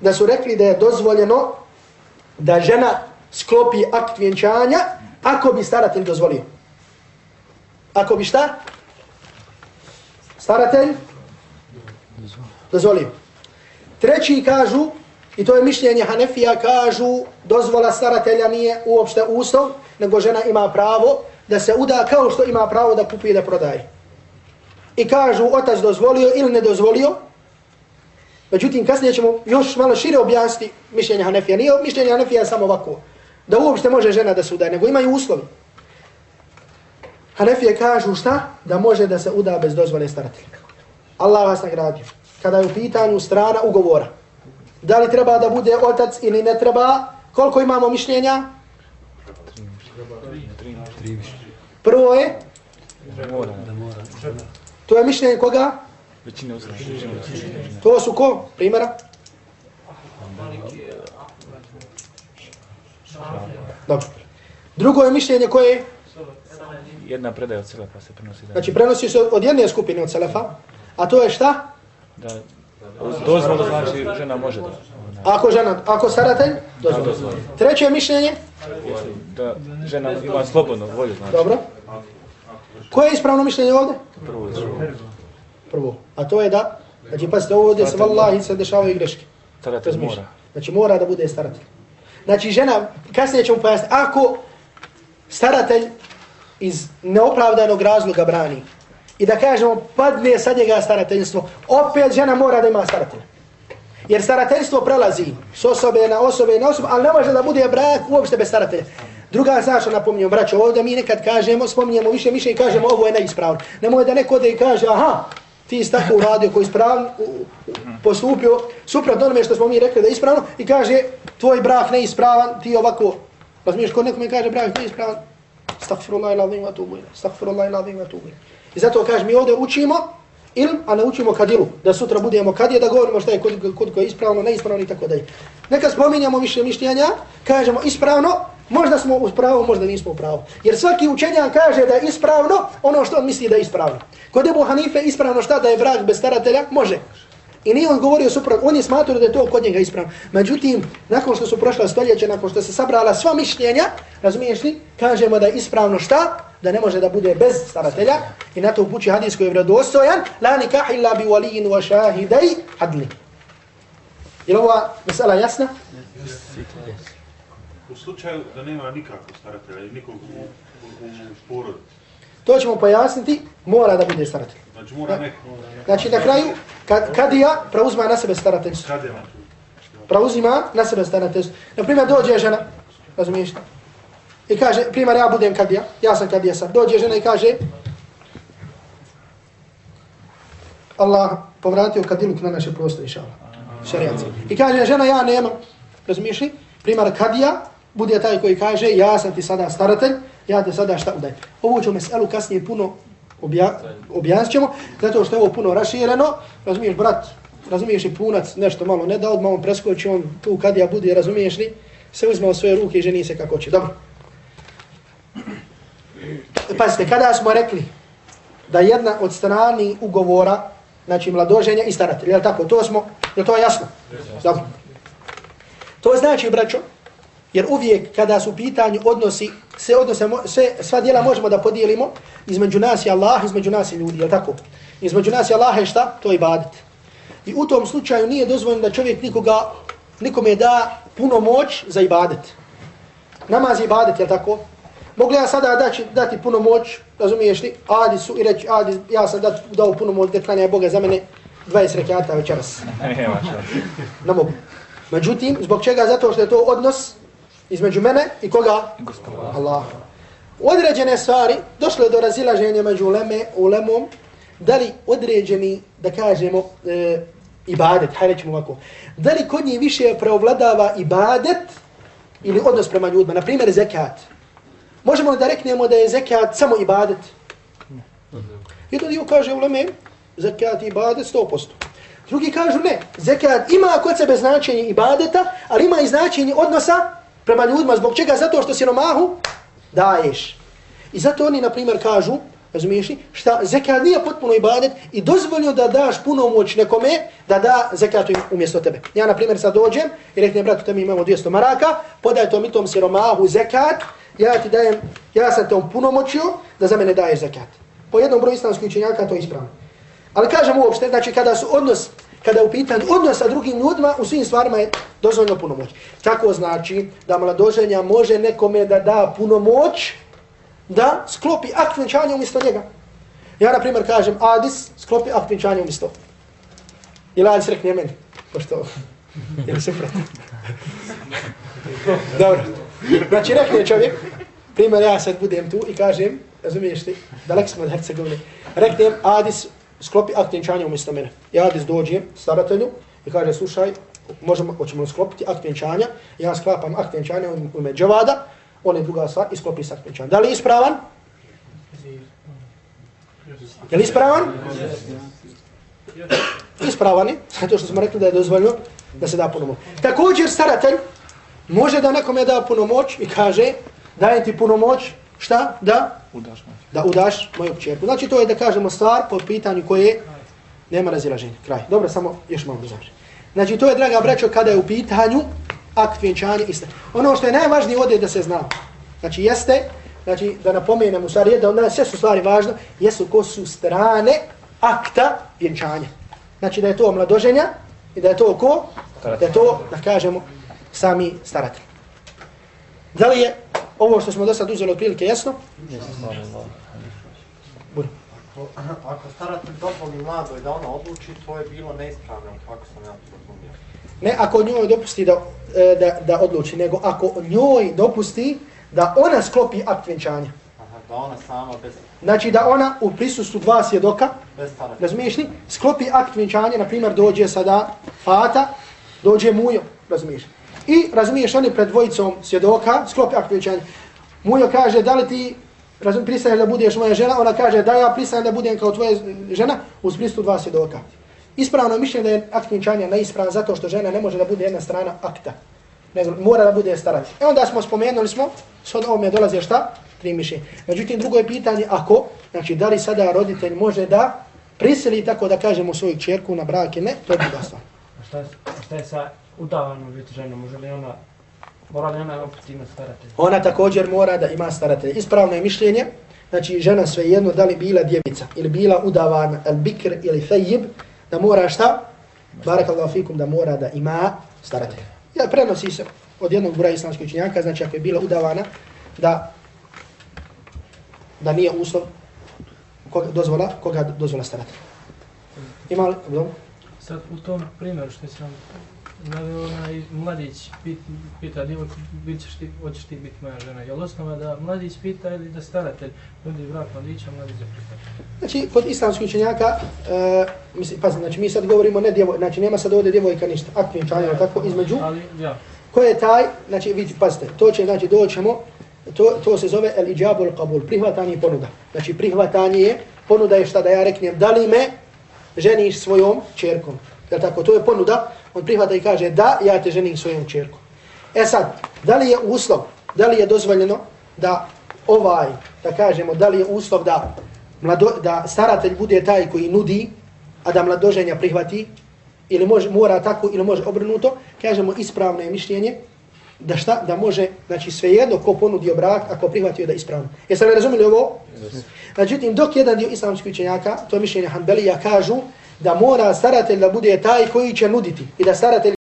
da su rekli da je dozvoljeno da žena sklopi akt vjenčanja ako bi staratelj dozvolio. Ako bi šta? Staratelj? Dozvolio. Treći kažu, i to je mišljenje Hanefija, kažu dozvola staratelja nije uopšte uslov, nego žena ima pravo da se uda kao što ima pravo da kupi i da prodaje. I kažu otac dozvolio ili ne dozvolio, Međutim, kasnije ćemo još malo šire objasniti mišljenje Hanefija. Nije mišljenje Hanefija samo ovako. Da uopšte može žena da se udaje, nego imaju uslovi. Hanefije kažu šta? Da može da se uda bez dozvole staratelja. Allah vas nagradio. Kada je u pitanju strana ugovora. Da li treba da bude otac ili ne treba? Koliko imamo mišljenja? Prvo je? To je mišljenje koga?
Većina.
To su ko? Primjera? Dobro. Drugo je mišljenje koje?
Jedna predaja od Selefa se prenosi. Da,
Znači prenosi se od jedne skupine od Selefa. A to je šta?
da dozvolu znači žena može da...
Ako žena, ako staratelj? Dozvolu. Treće mišljenje?
Da žena ima slobodnu volju, znači.
Dobro. Koje je ispravno mišljenje ovdje?
Prvo drugo.
Prvo. A to je da, znači pasite, ovo ovdje se vallahi se dešavaju greške. Razmišljam.
mora.
Znači mora da bude staratelj. Znači žena, kasnije ćemo pojasniti, ako staratelj iz neopravdanog razloga brani i da kažemo padne sa njega starateljstvo, opet žena mora da ima staratelja. Jer starateljstvo prelazi s osobe na osobe na osobe, ali ne može da bude brak uopšte bez staratelja. Druga stvar što napominjem, braćo, ovdje mi nekad kažemo, spominjemo više više i kažemo ovo je neispravno. Nemoj da neko ode i kaže, aha, ti si tako uradio koji ispravno postupio, suprotno onome što smo mi rekli da je ispravno i kaže, tvoj brak neispravan, ti ovako, razumiješ, ko nekome kaže brak neispravan, stakfirullah ila dhima tubu ila, stakfirullah ila dhima tubu ila. I zato kaže, mi ovdje učimo ilm, a ne učimo kadilu, da sutra budemo kadije, da govorimo šta je kod, kod koje je ispravno, neispravno i tako dalje. Neka spominjamo više mišljenja, kažemo ispravno, možda smo u pravu, možda nismo u pravu. Jer svaki učenjak kaže da je ispravno ono što on misli da je ispravno. Kod Ebu Hanife ispravno šta da je brak bez staratelja? Može. I nije on govorio suprotno, on je smatrao da je to kod njega ispravno. Međutim, nakon što su prošla stoljeća, nakon što se sabrala sva mišljenja, razumiješ li, kažemo da je ispravno šta? Da ne može da bude bez staratelja. I na to upući hadis koji je vredostojan, la nikah illa bi waliyin wa shahidai adli. Je li ova mesela jasna?
Yes slučaju da nema nikakvog staratelja i nikog u, u, u porodici,
To ćemo pojasniti, mora da bude staratelj.
znači mora neko...
Znači na kraju, kad, kadija preuzma na sebe starateljstvo.
Kad tu?
Preuzima na sebe starateljstvo. Naprimjer, dođe žena, razumiješ? I kaže, primjer, ja budem kadija, ja sam kadija sad. Dođe žena i kaže, Allah povratio kadiluk na naše prostore, inša Allah. I kaže, žena, ja nemam, razumiješ li? Primjer, kadija bude taj koji kaže, ja sam ti sada staratelj, ja te sada šta udaj. Ovo ću meselu kasnije puno obja, objasnit ćemo, zato što je ovo puno rašireno, razumiješ, brat, razumiješ i punac nešto malo ne da, odmah on preskoči, on tu kadija bude, razumiješ li, se uzme u svoje ruke i ženi se kako će. Dobro. Pazite, kada smo rekli da jedna od strani ugovora, znači mladoženja i staratelj, je tako? To smo, je to jasno? Dobro. To znači, braćo, jer uvijek kada su pitanju odnosi, sve odnose, sve, sva dijela možemo da podijelimo između nas i Allah, između nas i ljudi, je li tako? Između nas i Allah je šta? To je ibadet. I u tom slučaju nije dozvoljeno da čovjek nikoga, nikome da puno moć za ibadet. Namaz je ibadet, je li tako? Mogu ja sada dati, dati puno moć, razumiješ li, adi su i reći, adi, ja sam dat, dao puno moć da klanja Boga za mene 20 rekiata večeras. [laughs] Ne mogu. Međutim, zbog čega? Zato što je to odnos između mene i koga? Allah. Određene stvari, došlo je do razilaženja među uleme, ulemom, da li određeni, da kažemo, e, ibadet, hajde ćemo ovako, da li kod njih više preovladava ibadet ili odnos prema ljudima, na primjer zekat. Možemo da reknemo da je zekat samo ibadet? Jedan dio kaže uleme, zekat i ibadet 100%. Drugi kažu ne, zekat ima kod sebe značenje ibadeta, ali ima i značenje odnosa prema ljudima. Zbog čega? Zato što siromahu daješ. I zato oni, na primjer, kažu, razumiješ li, šta zekat nije potpuno ibadet i dozvoljeno da daš puno moć nekome da da zekatu umjesto tebe. Ja, na primjer, sad dođem i reknem, bratu, temi imamo 200 maraka, podaj to mi tom siromahu zekat, ja ti dajem, ja sam te puno da za mene daješ zekat. Po jednom broju islamskih učenjaka to je ispravno. Ali kažem uopšte, znači kada su odnos, kada je u pitanju odnos sa drugim ljudima, u svim stvarima je dozvoljeno puno moć. Tako znači da mladoženja može nekome da da puno moć, da sklopi akt vjenčanja umjesto njega. Ja, na primjer, kažem, Adis, sklopi akt vjenčanja umjesto. Ili Adis rekne meni, pošto, [laughs] ili se prati. [laughs] Dobro. Znači, rekne čovjek, primjer, ja sad budem tu i kažem, razumiješ ti, dalek smo od Hercegovine, reknem, Adis, sklopi akt vjenčanja umjesto mene. Ja Adis dođe staratelju i kaže, slušaj, možemo, hoćemo sklopiti akt vjenčanja, ja sklapam akt vjenčanja u ime Džavada, on je druga stvar, isklopi akt vjenčanja. Da li je ispravan? Je li ispravan? Ispravan je, zato što smo rekli da je dozvoljno da se da puno moć. Također staratelj može da nekome da puno moć i kaže dajem ti puno moć, šta? Da?
Udaš.
Da udaš moju čerku. Znači to je da kažemo stvar po pitanju koje nema razilaženja. Kraj. Dobro, samo još malo da završi. Znači to je, draga braćo, kada je u pitanju akt vjenčanja iste. Ono što je najvažnije ovdje da se zna. Znači jeste, znači da napomenem u stvari, da onda sve su stvari važno, jesu ko su strane akta vjenčanja. Znači da je to mladoženja i da je to ko? Da je to, da kažemo, sami staratelj. Da li je ovo što smo do sad uzeli od prilike jasno? Budu.
Ako staratelj dozvoli mladoj da ona odluči, to je bilo neispravno, kako sam ja to razumio.
Ne ako njoj dopusti da, e, da, da odluči, nego ako njoj dopusti da ona sklopi akt vjenčanja.
Aha, da ona sama bez...
Znači da ona u prisustvu dva svjedoka, razumiješ li, sklopi akt vjenčanja, na primjer dođe sada Fata, dođe Mujo, razumiješ. I razumiješ oni pred dvojicom svjedoka, sklopi akt vjenčanja. Mujo kaže, da li ti razum, pristaješ da budeš moja žena, ona kaže, da ja pristajem da budem kao tvoja žena, uz prisustvu dva svjedoka. Ispravno mišljenje da je akt vjenčanja neispravan zato što žena ne može da bude jedna strana akta. Nego mora da bude staratelj. E onda smo spomenuli smo, s od ovome dolaze šta? Tri mišljenja. Međutim, drugo je pitanje ako, znači da li sada roditelj može da prisili tako da kažemo svoju čerku na brak ili ne, to je druga stvar.
A šta je, šta je sa udavanom biti ženom? Može li ona, mora li ona opet imati staratelj?
Ona također mora da ima staratelj. Ispravno je mišljenje, znači žena svejedno da li bila djevica ili bila udavan al bikr ili fejib, da mora šta? Barakallahu fikum da mora da ima staratelj. Ja prenosi se od jednog broja islamskih učenjaka, znači ako je bila udavana, da da nije uslov koga dozvola, koga dozvola staratelj. Ima li? Dobro?
Sad u tom primjeru što sam naveo onaj mladić pit, pita djevojku, bit ćeš ti, hoćeš ti biti moja žena. Je li osnova da mladić pita ili da staratelj nudi brak mladića, mladić da prihvata?
Znači, kod islamskih učenjaka, uh, misli, pazi, znači mi sad govorimo ne djevoj, znači nema sad ovdje djevojka ništa, aktivnim članima, tako, između.
Ali, ja.
Ko je taj, znači vidite, pazite, to će, znači doćemo, to, to se zove el ijabu al qabul, prihvatanje i ponuda. Znači prihvatanje je, ponuda je šta da ja reknem, da li me ženiš svojom čerkom. Jel tako, to je ponuda, on prihvata i kaže da, ja te ženim svojom čerkom. E sad, da li je uslov, da li je dozvoljeno da ovaj, da kažemo, da li je uslov da, mlado, da staratelj bude taj koji nudi, a da mladoženja prihvati, ili može, mora tako, ili može obrnuto, kažemo ispravno je mišljenje, da šta, da može, znači svejedno ko ponudio brak, ako prihvatio da je ispravno. Jeste li razumili ovo? Yes. Međutim, dok jedan dio islamskih učenjaka, to je mišljenje Hanbelija, kažu da mora staratelj da bude taj koji će nuditi i da staratelj